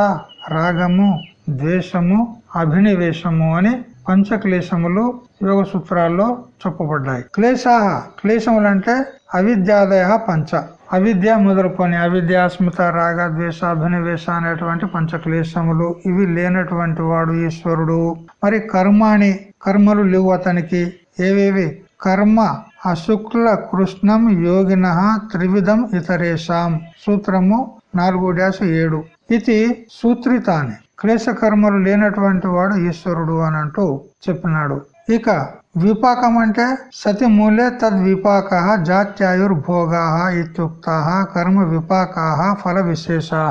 రాగము ద్వేషము అభినివేశము అని పంచక్లేశములు యోగ సూత్రాల్లో చెప్పబడ్డాయి. క్లేశాహ క్లేశములంటే అవిద్యాదయ పంచ. అవిద్య మొదలుకొని అవిద్య అస్మిత రాగ ద్వేష అభినవేశ అనేటువంటి పంచక్లేశములు ఇవి లేనటువంటి వాడు ఈశ్వరుడు. మరి కర్మాని కర్మలు లేవు అతనికి. ఏవేవి? కర్మ అశుక్ల కృష్ణం యోగిన త్రివిధం ఇతరేషాం. సూత్రము నాలుగు డాష్ ఏడు. ఇది సూత్రితాని క్లేశ కర్మలు లేనటువంటి వాడు ఈశ్వరుడు అని అంటూ చెప్పినాడు. ఇక విపాకం అంటే సతి మూలే తద్విపాక జాత్యాయుర్భోగా ఇత్యుక్త కర్మ విపాకా ఫల విశేషా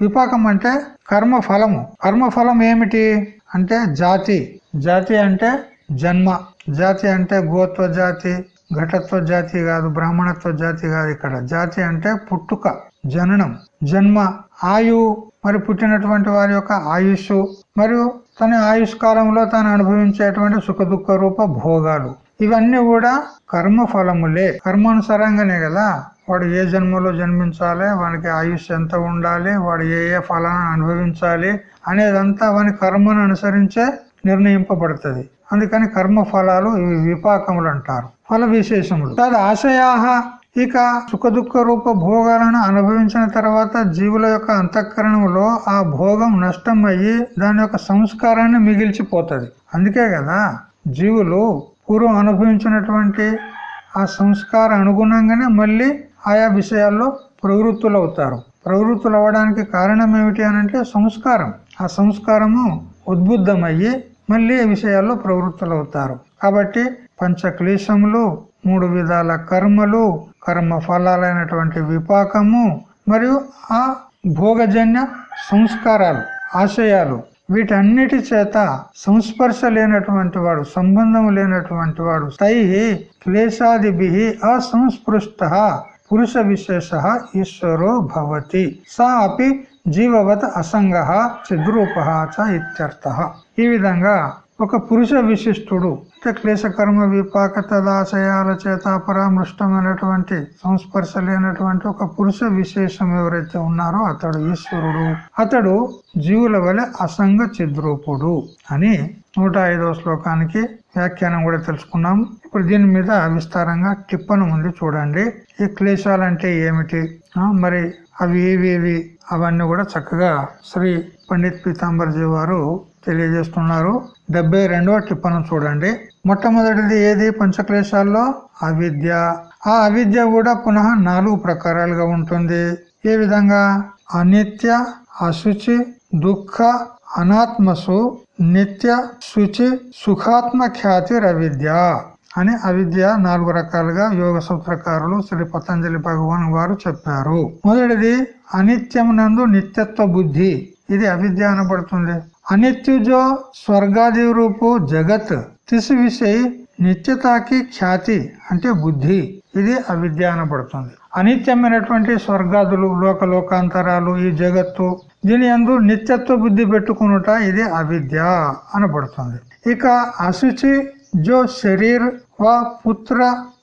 విపాకం అంటే కర్మ ఫలము కర్మ ఫలం ఏమిటి? అంటే జాతి. జాతి అంటే జన్మ. జాతి అంటే గోత్వ జాతి ఘటత్వ జాతి కాదు బ్రాహ్మణత్వ జాతి కాదు ఇక్కడ. జాతి అంటే పుట్టుక జననం జన్మ ఆయు మరి పుట్టినటువంటి వారి యొక్క ఆయుష్ మరియు తన ఆయుష్ కాలంలో తాను అనుభవించేటువంటి సుఖ దుఃఖ రూప భోగాలు. ఇవన్నీ కూడా కర్మ ఫలములే కర్మానుసారంగానే కదా? వాడు ఏ జన్మలో జన్మించాలి వానికి ఆయుష్ ఎంత ఉండాలి వాడు ఏ ఏ ఫలాన్ని అనుభవించాలి అనేదంతా వాని కర్మను అనుసరించే నిర్ణయింపబడుతుంది. అందుకని కర్మ ఫలాలు ఇవి విపాకములు అంటారు. ఫల విశేషములు. తది ఆశయాహ ఇక సుఖ దుఃఖ రూప భోగాలను అనుభవించిన తర్వాత జీవుల యొక్క అంతఃకరణంలో ఆ భోగం నష్టం అయ్యి దాని యొక్క సంస్కారాన్ని మిగిల్చిపోతుంది. అందుకే కదా జీవులు పూర్వం అనుభవించినటువంటి ఆ సంస్కార అనుగుణంగానే మళ్ళీ ఆయా విషయాల్లో ప్రవృత్తులు అవుతారు ప్రవృత్తులు అవ్వడానికి కారణం ఏమిటి అనంటే సంస్కారం. ఆ సంస్కారము ఉద్బుద్ధమయ్యి మళ్ళీ విషయాల్లో ప్రవృత్తులు అవుతారు కాబట్టి పంచక్లేశములు మూడు విధాల కర్మలు కర్మ ఫలాలైనటువంటి విపాకము మరియు ఆ భోగజన్య సంస్కారాలు ఆశయాలు వీటన్నిటి చేత సంస్పర్శ లేనటువంటి వాడు సంబంధం లేనటువంటి వాడు తై క్లేశాదిభి అసంస్పృష్ట పురుష విశేష ఈశ్వరో భవతి. సా అపి జీవవత్ అసంగ చిద్రూప ఇత్యర్థ. ఈ విధంగా ఒక పురుష విశిష్టుడు అంటే క్లేశకర్మ విపాక తదాశయాల చేత పరామృష్టమైనటువంటి సంస్పర్శ లేనటువంటి ఒక పురుష విశేషం ఎవరైతే ఉన్నారో అతడు ఈశ్వరుడు. అతడు జీవుల వలె అసంగ చిద్రూపుడు అని నూట ఐదవ శ్లోకానికి వ్యాఖ్యానం కూడా తెలుసుకున్నాం. ఇప్పుడు దీని మీద విస్తారంగా టిప్పను ఉంది చూడండి. ఈ క్లేశాలంటే ఏమిటి? మరి అవి ఏవి అవన్నీ కూడా చక్కగా శ్రీ పండిత్ పీతాంబర్జీ వారు తెలియజేస్తున్నారు. డెబ్బై రెండవ టిప్పను చూడండి. మొట్టమొదటిది ఏది? పంచక్లేశాల్లో అవిద్య. ఆ అవిద్య కూడా పునః నాలుగు ప్రకారాలుగా ఉంటుంది. ఏ విధంగా? అనిత్య అశుచి దుఃఖ అనాత్మసు నిత్య శుచి సుఖాత్మ ఖ్యాతి అవిద్య అని అవిద్య నాలుగు రకాలుగా యోగ సూత్రకారులు శ్రీ పతంజలి భగవాన్ వారు చెప్పారు. మొదటిది అనిత్యం నందు నిత్యత్వ బుద్ధి. ఇది అవిద్య అనబడుతుంది. అనిత్యుజో స్వర్గాది రూపు జగత్ తిసు విషయ నిత్యతాకి ఖ్యాతి అంటే బుద్ధి. ఇది అవిద్య అనబడుతుంది అనిత్యమైనటువంటి స్వర్గాదులు లోక లోకాంతరాలు ఈ జగత్తు దీని అందు నిత్యత్వ బుద్ధి పెట్టుకునుట ఇది అవిద్య అనబడుతుంది ఇక అశుచి జో శరీర్ వా పుత్ర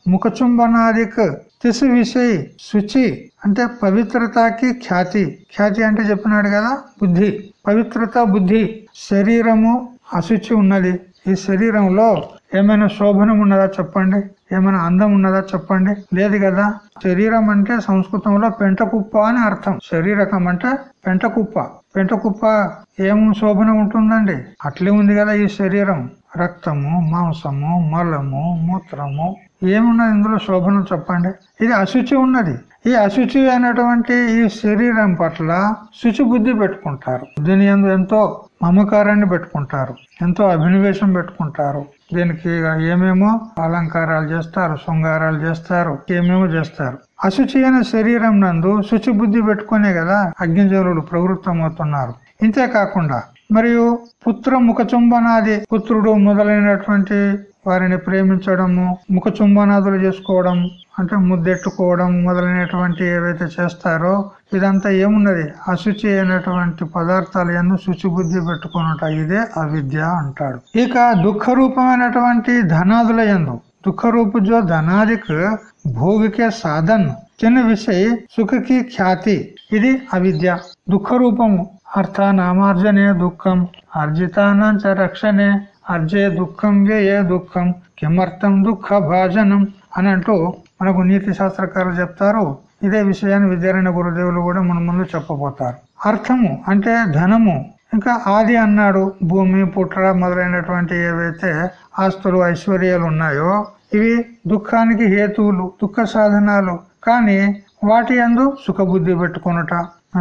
ముఖచుంబనాదిక్ తిసి విషయ శుచి అంటే పవిత్రతకి ఖ్యాతి. ఖ్యాతి అంటే చెప్పినాడు కదా బుద్ధి. పవిత్రత బుద్ధి. శరీరము అశుచి ఉన్నది. ఈ శరీరంలో ఏమైనా శోభనం ఉన్నదా చెప్పండి? ఏమైనా అందం ఉన్నదా చెప్పండి? లేదు కదా. శరీరం అంటే సంస్కృతంలో పెంటకుప్ప అని అర్థం. శరీరకం అంటే పెంటకుప్ప. పెంటకుప్ప ఏం శోభనం ఉంటుందండి? అట్లే ఉంది కదా ఈ శరీరం. రక్తము మాంసము మలము మూత్రము ఏమున్నది ఇందులో శోభనం చెప్పండి? ఇది అశుచి ఉన్నది. ఈ అశుచి అయినటువంటి ఈ శరీరం పట్ల శుచి బుద్ధి పెట్టుకుంటారు. దీని ఎంతో మమకారాన్ని పెట్టుకుంటారు. ఎంతో అభినవేశం పెట్టుకుంటారు. దీనికి ఏమేమో అలంకారాలు చేస్తారు శృంగారాలు చేస్తారు ఏమేమో చేస్తారు. అశుచి అయిన శరీరం నందు శుచి బుద్ధి పెట్టుకునే కదా అగ్నిజనులు ప్రవృత్తమవుతున్నారు. ఇంతేకాకుండా మరియు పుత్ర ముఖ చుంబనాది పుత్రుడు మొదలైనటువంటి వారిని ప్రేమించడము ముఖ చుంబనాదులు చేసుకోవడం అంటే ముద్దెట్టుకోవడం మొదలైనటువంటి ఏవైతే చేస్తారో ఇదంతా ఏమున్నది? అశుచి అయినటువంటి పదార్థాలు ఎన్నో శుచిబుద్ధి పెట్టుకున్నట ఇదే అవిద్య అంటాడు. ఇక దుఃఖ రూపమైనటువంటి ధనాదుల ఎందు. దుఃఖ రూపు జో ధనాదిక్ భోగికే సాధన్. చిన్న విషయ సుఖకి ఖ్యాతి. ఇది అవిద్య. దుఃఖ రూపము అర్థ నామార్జనే దుఃఖం. అర్జితానంచ రక్షణే అర్జే దుఃఖం ఏ దుఃఖం కిమర్థం దుఃఖ భాజనం అని అంటూ మనకు నీతి శాస్త్రకారులు చెప్తారు. ఇదే విషయాన్ని విద్యారాయణ గురుదేవులు కూడా మన ముందు చెప్పబోతారు. అర్థము అంటే ధనము. ఇంకా ఆది అన్నాడు. భూమి పుట్ర మొదలైనటువంటి ఏవైతే ఆస్తులు ఐశ్వర్యాలు ఉన్నాయో ఇవి దుఃఖానికి హేతువులు దుఃఖ సాధనాలు. కానీ వాటి అందు సుఖబుద్ధి పెట్టుకున్నట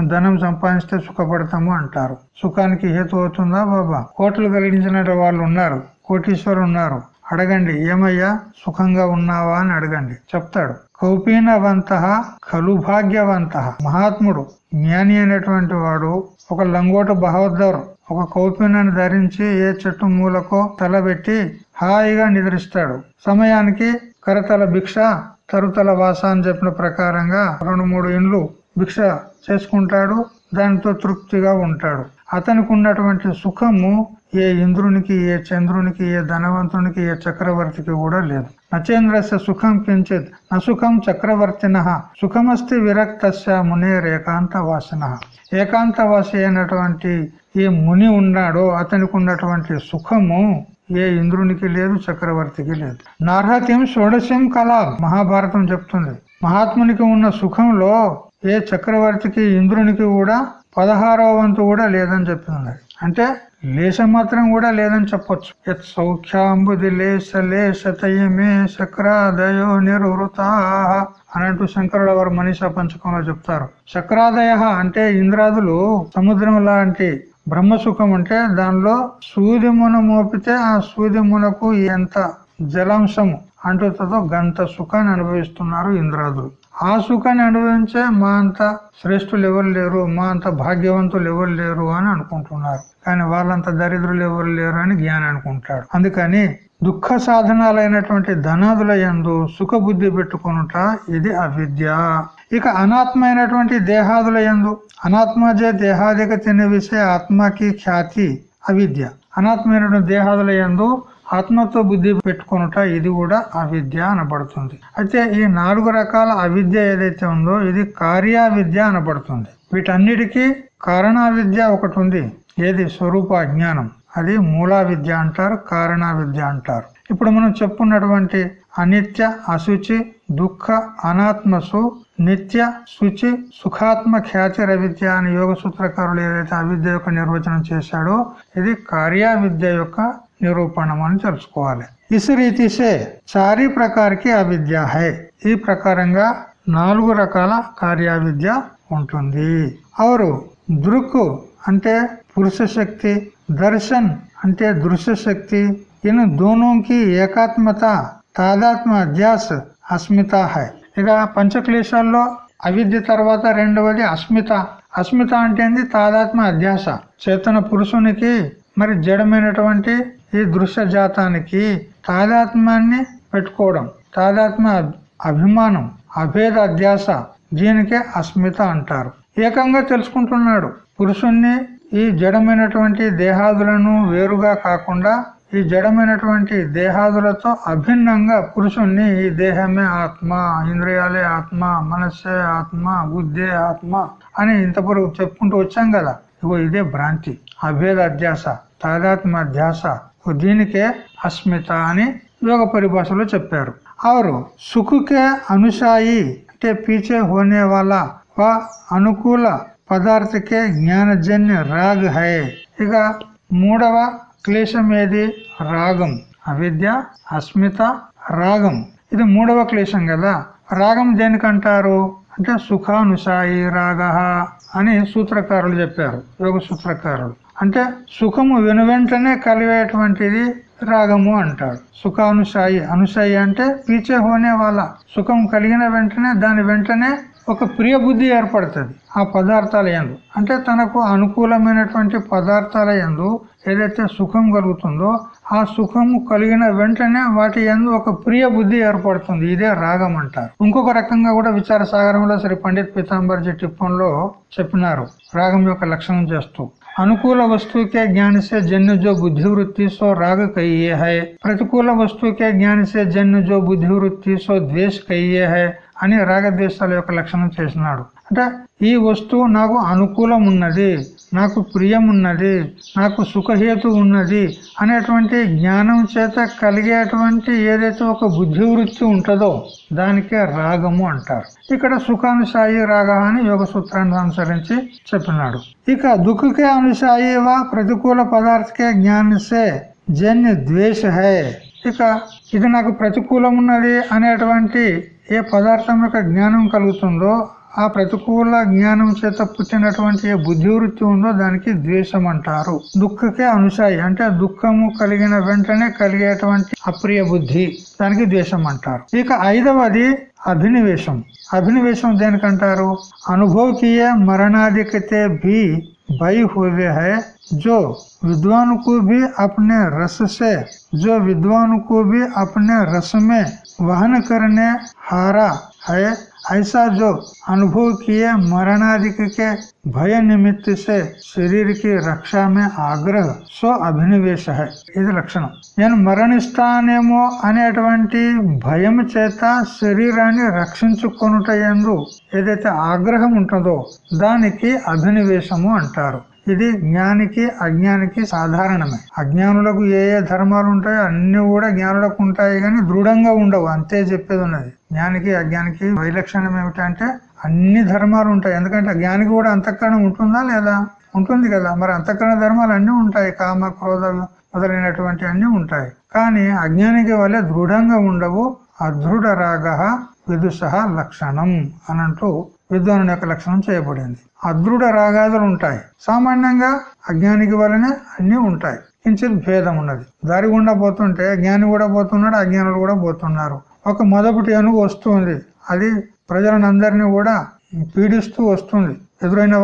ధనం సంపాదిస్తే సుఖపడతాము అంటారు. సుఖానికి హేతు అవుతుందా బాబా? కోట్లు కలిగించిన వాళ్ళు ఉన్నారు. కోటీశ్వరు ఉన్నారు. అడగండి ఏమయ్యా? సుఖంగా ఉన్నావా అని అడగండి. చెప్తాడు. కౌపీనవంత కలు భాగ్యవంత మహాత్ముడు జ్ఞాని అనేటువంటి వాడు ఒక లంగోట బహోద్దరు ఒక కౌపీనాన్ని ధరించి ఏ చెట్టు మూలకో తలబెట్టి హాయిగా నిద్రిస్తాడు. సమయానికి కరతల భిక్ష తరుతల వాస అని చెప్పిన ప్రకారంగా రెండు మూడు ఇండ్లు భిక్ష చేసుకుంటాడు దానితో తృప్తిగా ఉంటాడు. అతనికి ఉన్నటువంటి సుఖము ఏ ఇంద్రునికి ఏ చంద్రునికి ఏ ధనవంతునికి ఏ చక్రవర్తికి కూడా లేదు. నచేంద్రస్య సుఖం కించిత్ నసుఖం చక్రవర్తిన సుఖమస్తి విరక్తస్య మునేర్ ఏకాంత వాసిన ఏకాంతవాసి అయినటువంటి ఈ ముని ఉన్నాడో అతనికి ఉన్నటువంటి సుఖము ఏ ఇంద్రునికి లేదు చక్రవర్తికి లేదు. నార్హత్యం షోడశం కళ మహాభారతం చెప్తుంది. మహాత్మునికి ఉన్న సుఖంలో ఏ చక్రవర్తికి ఇంద్రునికి కూడా పదహారవ వంతు కూడా లేదని చెప్పింది. అంటే లేశ మాత్రం కూడా లేదని చెప్పొచ్చు. యత్ సౌఖ్యాంబుది లేశ లేశతయమే శక్రాదయో నిరువృత అనంటూ శంకరుడు వారు మనీషా పంచకంలో చెప్తారు. శక్రాదయ అంటే ఇంద్రాదులు సముద్రం లాంటి బ్రహ్మసుఖం అంటే దానిలో సూర్యమున మోపితే ఆ సూర్యమునకు ఎంత జలాంశము అంటుతో గంత సుఖాన్ని అనుభవిస్తున్నారు ఇంద్రాదులు. ఆ సుఖాన్ని అనుభవించే మా అంత శ్రేష్ఠులు ఎవరు లేరు మా అంత భాగ్యవంతులు ఎవరు లేరు అని అనుకుంటున్నారు. కానీ వాళ్ళంత దరిద్రులు ఎవరు లేరు అని జ్ఞానం అనుకుంటాడు. అందుకని దుఃఖ సాధనాలైనటువంటి ధనాదుల ఎందు సుఖ బుద్ధి పెట్టుకునుట ఇది అవిద్య. ఇక అనాత్మైనటువంటి దేహాదుల ఎందు అనాత్మజే దేహాదిక తినే విషయ ఆత్మకి ఖ్యాతి అవిద్య. అనాత్మైనటువంటి దేహాదుల ఎందు ఆత్మతో బుద్ధి పెట్టుకునుట ఇది కూడా అవిద్య అనబడుతుంది. అయితే ఈ నాలుగు రకాల అవిద్య ఏదైతే ఉందో ఇది కార్య విద్య అనబడుతుంది. వీటన్నిటికీ కారణ విద్య ఒకటి ఉంది ఏది? స్వరూప అజ్ఞానం. అది మూలా విద్య అంటారు కారణ విద్య అంటారు. ఇప్పుడు మనం చెప్పుకున్నటువంటి అనిత్య అశుచి దుఃఖ అనాత్మసు నిత్య శుచి సుఖాత్మ ఖ్యాతి రవిద్య అని యోగ సూత్రకారులు ఏదైతే అవిద్య యొక్క నిర్వచనం చేశాడో ఇది కార్య విద్య యొక్క నిరూపణం అని తెలుసుకోవాలి. ఇస్ రీతిసే చారి ప్రకారకి అవిద్య హై. ఈ ప్రకారంగా నాలుగు రకాల కార్యావిద్య ఉంటుంది. అవరు దృక్ అంటే పురుష శక్తి దర్శన్ అంటే దృశ్య శక్తి ఇన్ దోనోకి ఏకాత్మత తాదాత్మ అధ్యాస్ అస్మిత హై. ఇక పంచక్లేశాల్లో అవిద్య తర్వాత రెండవది అస్మిత. అస్మిత అంటే ఏంది? తాదాత్మ అధ్యాస. చేతన పురుషునికి మరి జడమైనటువంటి ఈ దృశ్య జాతానికి తాదాత్మ్యాన్ని పెట్టుకోవడం తాదాత్మ అభిమానం అభేద అధ్యాస దీనికే అస్మిత అంటారు. ఏకంగా తెలుసుకుంటున్నాడు. పురుషుణ్ణి ఈ జడమైనటువంటి దేహాదులను వేరుగా కాకుండా ఈ జడమైనటువంటి దేహాదులతో అభిన్నంగా పురుషుణ్ణి ఈ దేహమే ఆత్మ ఇంద్రియాలే ఆత్మ మనస్సే ఆత్మ బుద్ధే ఆత్మ అని ఇంతవరకు చెప్పుకుంటూ వచ్చాం కదా. ఇగో ఇదే భ్రాంతి. అభేద అధ్యాస తాదాత్మ అధ్యాస దీనికే అస్మిత అని యోగ పరిభాషలో చెప్పారు. ఆరు సుఖుకే అనుసాయి అంటే పీచే హోనే వాళ్ళ వ అనుకూల పదార్థకే జ్ఞానజన్య రాగ్ హయే ఇక మూడవ క్లేశం ఏది రాగం. అవిద్య అస్మిత రాగం. ఇది మూడవ క్లేశం కదా. రాగం దేనికంటారు? అంటే సుఖానుసాయి రాగ అని సూత్రకారులు చెప్పారు. యోగ సూత్రకారులు. అంటే సుఖము వెను వెంటనే కలిగేటువంటిది రాగము అంటాడు. సుఖానుసాయి అనుసాయి అంటే పీచే హోనే వాళ్ళ సుఖం కలిగిన వెంటనే దాని వెంటనే ఒక ప్రియ బుద్ధి ఏర్పడుతుంది ఆ పదార్థాల ఎందు అంటే తనకు అనుకూలమైనటువంటి పదార్థాల ఎందు ఏదైతే సుఖం కలుగుతుందో ఆ సుఖము కలిగిన వెంటనే వాటి ఎందు ఒక ప్రియ బుద్ధి ఏర్పడుతుంది. ఇదే రాగం అంటారు. ఇంకొక రకంగా కూడా విచార సాగరంలో శ్రీ పండిత్ పీతాంబర్జీ టిప్పంలో చెప్పినారు. రాగం యొక్క లక్షణం చేస్తూ अनुकूल वस्तु के ज्ञान से जन्य जो बुद्धिवृत्ति सो राग कहिए है प्रतिकूल वस्तु के ज्ञान से जन्य जो बुद्धिवृत्ति सो द्वेष कहिए है అని రాగద్వేషాల యొక్క లక్షణం చేసినాడు అంటే ఈ వస్తువు నాకు అనుకూలం ఉన్నది నాకు ప్రియం ఉన్నది నాకు సుఖహేతు ఉన్నది అనేటువంటి జ్ఞానం చేత కలిగేటువంటి ఏదైతే ఒక బుద్ధి వృత్తి ఉంటుందో దానికే రాగము అంటారు. ఇక్కడ సుఖానుసాయి రాగ అని యోగ సూత్రాన్ని అనుసరించి చెప్పినాడు ఇక దుఃఖకే అనుసాయి వా ప్రతికూల పదార్థకే జ్ఞానిసే జన్య ద్వేష హే ఇక ఇది నాకు ప్రతికూలం ఉన్నది అనేటువంటి ఏ పదార్థం యొక్క జ్ఞానం కలుగుతుందో ఆ ప్రతికూల జ్ఞానం చేత పుట్టినటువంటి ఏ బుద్ధి వృత్తి ఉందో దానికి ద్వేషం అంటారు దుఃఖకే అనుసాయి అంటే దుఃఖము కలిగిన వెంటనే కలిగేటువంటి అప్రియ బుద్ధి దానికి ద్వేషం అంటారు ఇక ఐదవది అభినివేశం అభినివేశం దేనికంటారు అనుభవకీయ మరణాధికతే భీ भय हुए है जो विद्वान को भी अपने रस से जो विद्वान को भी अपने रस में वहन करने हारा है ऐसा जो अनुभव किए मरणाधिक के భయ నిమిత్త సే శరీరకి రక్ష మే ఆగ్రహ సో అభినివేశ ఇది లక్షణం నేను మరణిస్తానేమో అనేటువంటి భయం చేత శరీరాన్ని రక్షించుకొనుట ఎందు ఏదైతే ఆగ్రహం ఉంటుందో దానికి అభినివేశము అంటారు ఇది జ్ఞానికి అజ్ఞానికి సాధారణమే. అజ్ఞానులకు ఏ ఏ ధర్మాలు ఉంటాయో అన్ని కూడా జ్ఞానులకు ఉంటాయి కానీ దృఢంగా ఉండవు. అంతే చెప్పేది ఉన్నది. జ్ఞానికి అజ్ఞానికి వైలక్షణం ఏమిటంటే అన్ని ధర్మాలు ఉంటాయి. ఎందుకంటే జ్ఞానికి కూడా అంతఃకరణం ఉంటుందా లేదా? ఉంటుంది కదా. మరి అంతఃకరణ ధర్మాలు అన్ని ఉంటాయి. కామ క్రోధాలు మొదలైనటువంటి అన్ని ఉంటాయి. కానీ అజ్ఞానికి వల్లే దృఢంగా ఉండవు. అదృఢ రాగ విదుష లక్షణం అనంటూ విద్వాను యొక్క లక్షణం చేయబడింది. అదృఢ రాగాదులు ఉంటాయి. సామాన్యంగా అజ్ఞానికి వలనే అన్ని ఉంటాయి. కించిత్ భేదం ఉన్నది. దారి గుండా పోతుంటే జ్ఞాని కూడా పోతున్నాడు అజ్ఞానులు కూడా పోతున్నారు. ఒక మొదటి ఏనుగు వస్తుంది. అది ప్రజలందరినీ కూడా పీడిస్తూ వస్తుంది. ఎదురైన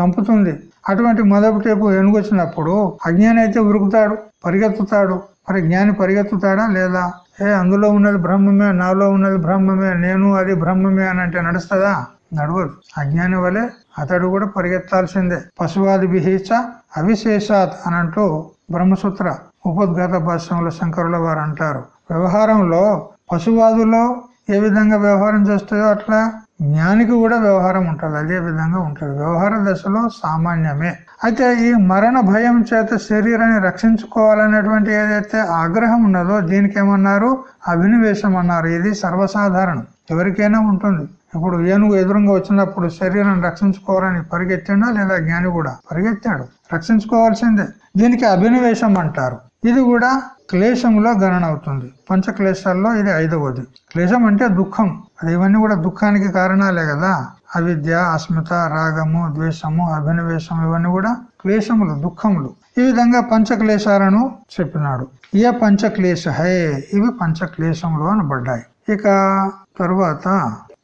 చంపుతుంది. అటువంటి మొదటిపు ఏనుగు వచ్చినప్పుడు అజ్ఞాని అయితే ఉరుకుతాడు పరిగెత్తుతాడు. మరి జ్ఞాని పరిగెత్తుతాడా లేదా? ఏ అందులో ఉన్నది బ్రహ్మమే నాలో ఉన్నది బ్రహ్మమే నేను అది బ్రహ్మమే అని అంటే నడుస్తుందా? నడవదు అజ్ఞాని వలె అతడు కూడా పరిగెత్తాల్సిందే. పశువాది విహీచ అవిశేషాత్ అని అంటూ బ్రహ్మసూత్ర ఉపద్ఘాత భాష్యంలో శంకరుల వారు అంటారు. వ్యవహారంలో పశువాదులో ఏ విధంగా వ్యవహారం చేస్తాయో అట్లా జ్ఞానికి కూడా వ్యవహారం ఉంటుంది. అదే విధంగా ఉంటుంది. వ్యవహార దశలో సామాన్యమే. అయితే ఈ మరణ భయం చేత శరీరాన్ని రక్షించుకోవాలనేటువంటి ఏదైతే ఆగ్రహం ఉన్నదో దీనికి ఏమన్నారు? అభినివేశం అన్నారు. ఇది సర్వసాధారణం. ఎవరికైనా ఉంటుంది. ఇప్పుడు ఏనుగు ఎదురుగా వచ్చినప్పుడు శరీరం రక్షించుకోవాలని పరిగెత్తిండా లేదా జ్ఞాని కూడా పరిగెత్తాడు. రక్షించుకోవాల్సిందే. దీనికి అభినవేశం అంటారు. ఇది కూడా క్లేశంలో గణన అవుతుంది పంచ క్లేశాల్లో ఇది ఐదవది. క్లేశం అంటే దుఃఖం. అది ఇవన్నీ కూడా దుఃఖానికి కారణాలే కదా. అవిద్య అస్మిత రాగము ద్వేషము అభినవేశం ఇవన్నీ కూడా క్లేశములు దుఃఖములు. ఈ విధంగా పంచక్లేశాలను చెప్పినాడు. ఏ పంచక్లేశ? హే ఇవి పంచక్లేశములు అనబడ్డాయి. ఇక తరువాత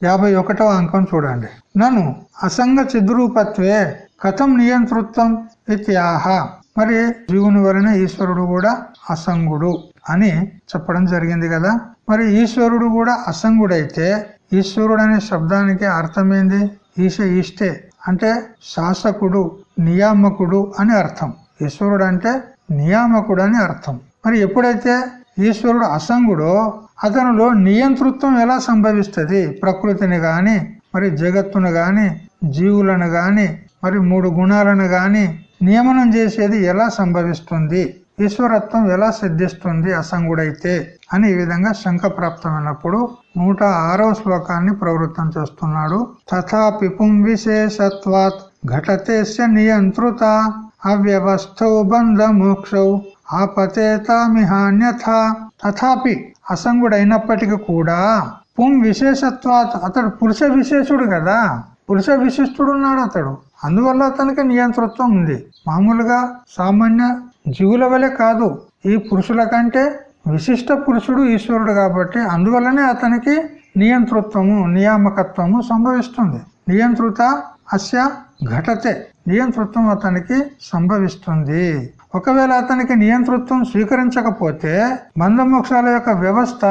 యాభై ఒకటవ అంకం చూడండి. నన్ను అసంగ చిద్రూపత్వే కథం నియంతృత్వం ఇత్యాహ. మరి జీవుని వలన ఈశ్వరుడు కూడా అసంగుడు అని చెప్పడం జరిగింది కదా. మరి ఈశ్వరుడు కూడా అసంగుడైతే ఈశ్వరుడు అనే శబ్దానికి అర్థమైంది? ఈశ ఈష్టే అంటే శాసకుడు నియామకుడు అని అర్థం. ఈశ్వరుడు అంటే నియామకుడు అని అర్థం. మరి ఎప్పుడైతే ఈశ్వరుడు అసంగుడో అతనిలో నియంతృత్వం ఎలా సంభవిస్తుంది? ప్రకృతిని గాని మరి జగత్తును గాని జీవులను గాని మరి మూడు గుణాలను గాని నియమనం చేసేది ఎలా సంభవిస్తుంది? ఈశ్వరత్వం ఎలా సిద్ధిస్తుంది అసంగుడైతే? అని ఈ విధంగా శంఖ ప్రాప్తమైనప్పుడు నూట ఆరవ శ్లోకాన్ని ప్రవృత్తం చేస్తున్నాడు. తథాపి పిపుం విశేషత్వాత్ ఘటతేస్య నియంత్రుత అవ్యవస్థౌ బంధ మోక్షౌ ఆపతేతామిహాన్యథ తథాపి అసంగుడైనప్పటికీ కూడా పుం విశేషత్వాత అతడు పురుష విశేషుడు కదా. పురుష విశిష్టుడు ఉన్నాడు అతడు. అందువల్ల అతనికి నియంతృత్వం ఉంది. మామూలుగా సామాన్య జీవుల వలె కాదు. ఈ పురుషుల కంటే విశిష్ట పురుషుడు ఈశ్వరుడు కాబట్టి అందువల్లనే అతనికి నియంతృత్వము నియామకత్వము సంభవిస్తుంది. నియంత్రిత అస్య ఘటతే. నియంతృత్వం అతనికి సంభవిస్తుంది. ఒకవేళ అతనికి నియంతృత్వం స్వీకరించకపోతే మందమోక్షాల యొక్క వ్యవస్థ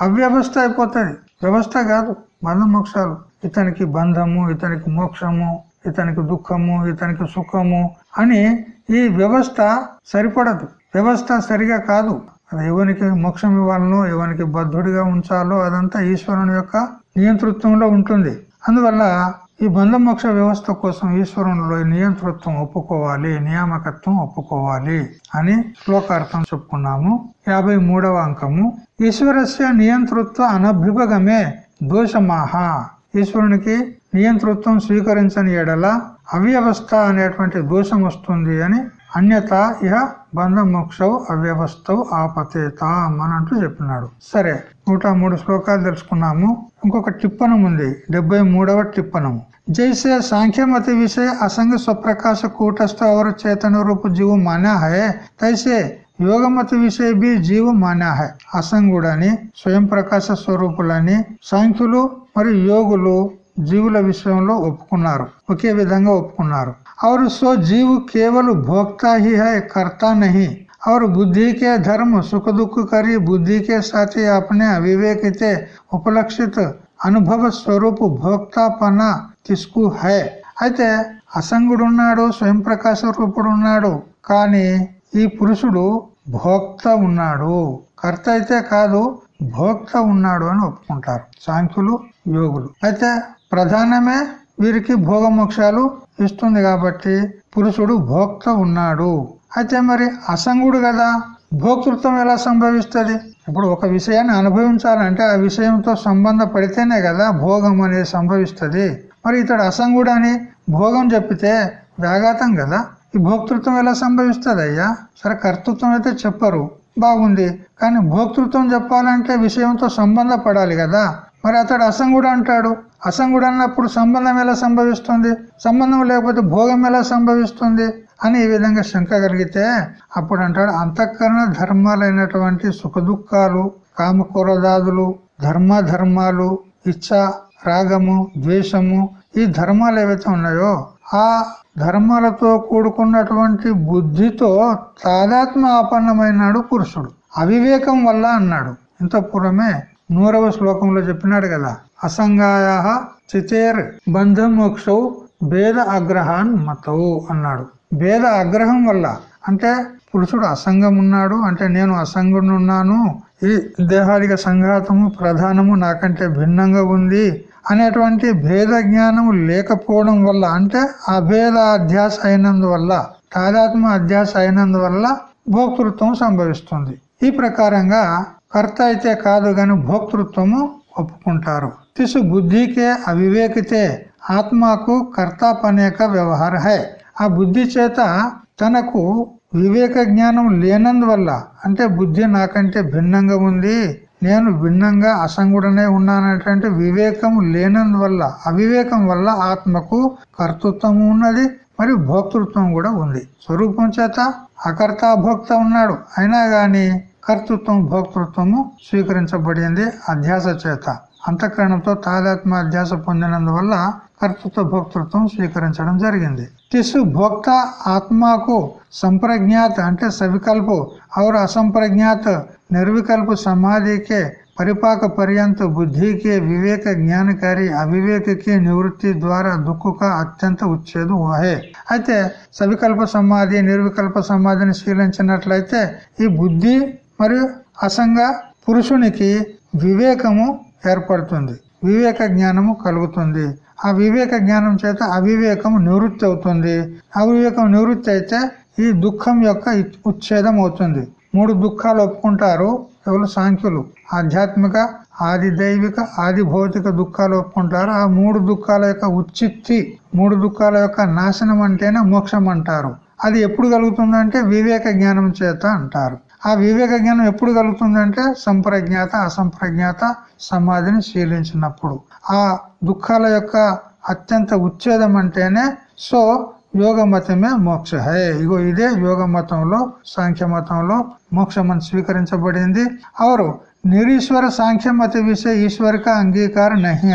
అవ్యవస్థ అయిపోతుంది. వ్యవస్థ కాదు మందమోక్షాలు. ఇతనికి బంధము ఇతనికి మోక్షము ఇతనికి దుఃఖము ఇతనికి సుఖము అని ఈ వ్యవస్థ సరిపడదు. వ్యవస్థ సరిగా కాదు. అది ఎవరికి మోక్షం ఇవ్వాలనో ఎవరికి బద్ధుడిగా ఉంచాలో అదంతా ఈశ్వరుని యొక్క నియంతృత్వంలో ఉంటుంది. అందువల్ల ఈ బంధమోక్ష వ్యవస్థ కోసం ఈశ్వరునిలో నియంతృత్వం ఒప్పుకోవాలి నియామకత్వం ఒప్పుకోవాలి అని శ్లోకార్థం చెప్పుకున్నాము. యాభై మూడవ అంకము. ఈశ్వరస్య నియంతృత్వ అనభ్యుపగమే దోషమాహ. ఈశ్వరునికి నియంతృత్వం స్వీకరించని ఎడల అవ్యవస్థ అనేటువంటి దోషం వస్తుంది అని అన్యత ఇహ బంధముక్షవు అవ్యవస్థవు ఆపతేత అనంటూ చెప్పినాడు. సరే నూట మూడు శ్లోకాలు తెలుసుకున్నాము. ఇంకొక టిప్పణం ఉంది డెబ్బై మూడవ టిప్పణము జైసే సాంఖ్యమతి విషయ అసంగ స్వప్రకాశ కూటస్థ అవర చేతన రూపు జీవు మానాహే తైసే యోగమతి విషయ బి జీవు మానాహే అసంగుడని స్వయం ప్రకాశ స్వరూపులని సాంఖ్యులు మరియు యోగులు జీవుల విషయంలో ఒప్పుకున్నారు ఒకే విధంగా ఒప్పుకున్నారు और सो जीव केवल भोक्ता ही है कर्ता नहीं और बुद्धि के धर्म सुख दुख करी बुद्धि के साथ ही अपने अविवेक उपलक्षित అనుభవ స్వరూపు భోక్తాపన కిస్కు హై అయితే అసంగుడున్నాడు స్వయం ప్రకాశ రూపుడు ఉన్నాడు కానీ ఈ పురుషుడు భోక్త ఉన్నాడు కర్త అయితే కాదు భోక్త ఉన్నాడు అని ఒప్పుకుంటారు సాంఖ్యులు యోగులు అయితే ప్రధానమే వీరికి భోగమోక్షాలు ఇస్తుంది కాబట్టి పురుషుడు భోక్త ఉన్నాడు. అయితే మరి అసంగుడు కదా? భోక్తృత్వం ఎలా సంభవిస్తుంది? ఇప్పుడు ఒక విషయాన్ని అనుభవించాలంటే ఆ విషయంతో సంబంధ పడితేనే కదా భోగం అనేది సంభవిస్తుంది. మరి ఇతడు అసంగుడు అని భోగం చెప్పితే వ్యాఘాతం కదా? ఈ భోక్తృత్వం ఎలా సంభవిస్తుంది అయ్యా సరే కర్తృత్వం అయితే చెప్పరు. బాగుంది. కానీ భోక్తృత్వం చెప్పాలంటే విషయంతో సంబంధ పడాలి కదా? మరి అతడు అసంగుడు అంటాడు. అసంగుడు అన్నప్పుడు సంబంధం ఎలా సంభవిస్తుంది? సంబంధం లేకపోతే భోగం ఎలా సంభవిస్తుంది? అని ఈ విధంగా శంక కలిగితే అప్పుడు అంటాడు అంతఃకరణ ధర్మాలైనటువంటి సుఖ దుఃఖాలు కామకూరదాదులు ధర్మ ధర్మాలు ఇచ్చ రాగము ద్వేషము ఈ ధర్మాలు ఏవైతే ఉన్నాయో ఆ ధర్మాలతో కూడుకున్నటువంటి బుద్ధితో తాదాత్మ ఆపన్నమైనాడు పురుషుడు. అవివేకం వల్ల అన్నాడు. ఇంత పూర్వమే నూరవ శ్లోకంలో చెప్పినాడు కదా అసంగాయ చితేర్ బంధమోక్షౌ భేద అగ్రహాన్ మతవు అన్నాడు. భేద అగ్రహం వల్ల అంటే పురుషుడు అసంగం ఉన్నాడు అంటే నేను అసంగుడున్నాను ఈ దేహాదిక సంఘాతము ప్రధానము నాకంటే భిన్నంగా ఉంది అనేటువంటి భేద జ్ఞానము లేకపోవడం వల్ల అంటే అభేద అధ్యాస అయినందువల్ల తాదాత్మ అధ్యాస అయినందువల్ల భోక్తృత్వం సంభవిస్తుంది. ఈ ప్రకారంగా కర్త అయితే కాదు గాని భోక్తృత్వము ఒప్పుకుంటారు. తిసు బుద్ధికే అవివేకితే ఆత్మకు కర్త పనేక వ్యవహార హై. ఆ బుద్ధి చేత తనకు వివేక జ్ఞానం లేనందువల్ల అంటే బుద్ధి నాకంటే భిన్నంగా ఉంది నేను భిన్నంగా అసంగుడనే ఉన్నానటువంటి వివేకం లేనందువల్ల అవివేకం వల్ల ఆత్మకు కర్తృత్వం ఉన్నది మరియు భోక్తృత్వం కూడా ఉంది. స్వరూపం చేత అకర్త భోక్త ఉన్నాడు. అయినా గాని కర్తృత్వం భోక్తృత్వము స్వీకరించబడింది అధ్యాస చేత అంతఃకరణంతో తాదాత్మ అధ్యాస పొందినందువల్ల కర్తృత్వ భోక్తృత్వం స్వీకరించడం జరిగింది తిసు భోక్త ఆత్మకు సంప్రజ్ఞాత్ అంటే సవికల్పు और असंप्रज्ञात निर्विकल्प समाधि के परिपाक पर्यंत बुद्धि के विवेक ज्ञानकारी अविवेक की निवृत्ति ద్వారా దుఃఖ का అత్యంత ఉచ్ఛేద हुआ है అయితే సవికల్ప సమాధి నిర్వికల్ప సమాధిని శీలించినట్లయితే ఈ బుద్ధి మరియు అసంగ పురుషునికి వివేకము ఏర్పడుతుంది. వివేక జ్ఞానము కలుగుతుంది. ఆ వివేక జ్ఞానం చేత అవివేకం నివృత్తి అవుతుంది. అవివేకం నివృత్తి అయితే ఈ దుఃఖం యొక్క ఉచ్ఛేదం అవుతుంది. మూడు దుఃఖాలు ఒప్పుకుంటారు ఎవరు? సాంఖ్యులు. ఆధ్యాత్మిక ఆది దైవిక ఆది భౌతిక దుఃఖాలు ఒప్పుకుంటారు. ఆ మూడు దుఃఖాల యొక్క ఉచ్చిత్తి మూడు దుఃఖాల యొక్క నాశనం అంటేనే మోక్షం అంటారు. అది ఎప్పుడు కలుగుతుందంటే వివేక జ్ఞానం చేత అంటారు. ఆ వివేక జ్ఞానం ఎప్పుడు కలుగుతుందంటే సంప్రజ్ఞాత అసంప్రజ్ఞాత సమాధిని శీలించినప్పుడు. ఆ దుఃఖాల యొక్క అత్యంత ఉచ్ఛేదం అంటేనే సో యోగ మతమే మోక్ష. హే ఇగో ఇదే యోగ మతంలో సాంఖ్య మతంలో మోక్షం స్వీకరించబడింది. అవరు నిరీశ్వర సాంఖ్య మత విషయ ఈశ్వరిక అంగీకారం నహి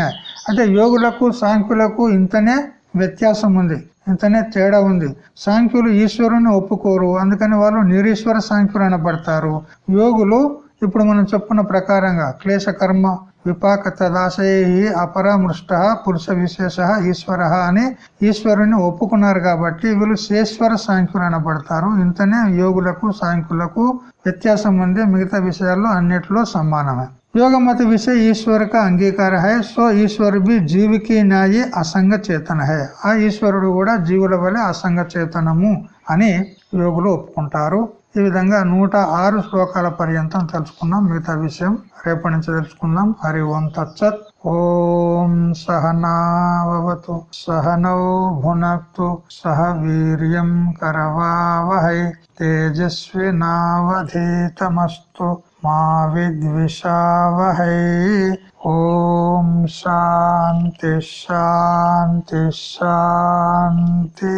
అంటే యోగులకు సాంఖ్యులకు ఇంతనే వ్యత్యాసం ఉంది. ఇంతనే తేడా ఉంది. సాంఖ్యులు ఈశ్వరుని ఒప్పుకోరు. అందుకని వాళ్ళు నిరీశ్వర సాంఖ్యులు అనబడతారు యోగులు ఇప్పుడు మనం చెప్పుకున్న ప్రకారంగా క్లేశ కర్మ విపాక తదాశయ అపరామృష్ట పురుష విశేష ఈశ్వర అని ఈశ్వరుని ఒప్పుకున్నారు కాబట్టి వీళ్ళు శేశ్వర సాంఖ్యులు అనబడతారు ఇంతనే యోగులకు సాంఖ్యులకు వ్యత్యాసం ఉంది మిగతా విషయాల్లో అన్నిట్లో సమానమే योग मत विषय ईश्वर का अंगीकार है సో ఈశ్వరు బి జీవికి న్యాయి అసంగ చేతన హై ఆ ఈశ్వరుడు కూడా జీవుల వలె అసంగ చేతనము అని యోగులు ఒప్పుకుంటారు ఈ విధంగా నూట ఆరు శ్లోకాల పర్యంతం తెలుసుకున్నాం. మిగతా విషయం రేపటి నుంచి తెలుసుకుందాం. హరి ఓం తచ్చత్ ఓం సహనావతు సహనౌ భునక్తు సహ వీర్యం కరవావహై తేజస్వినావధీతమస్తు మా విద్విషావహై. ఓం శాంతి శాంతి శాంతి.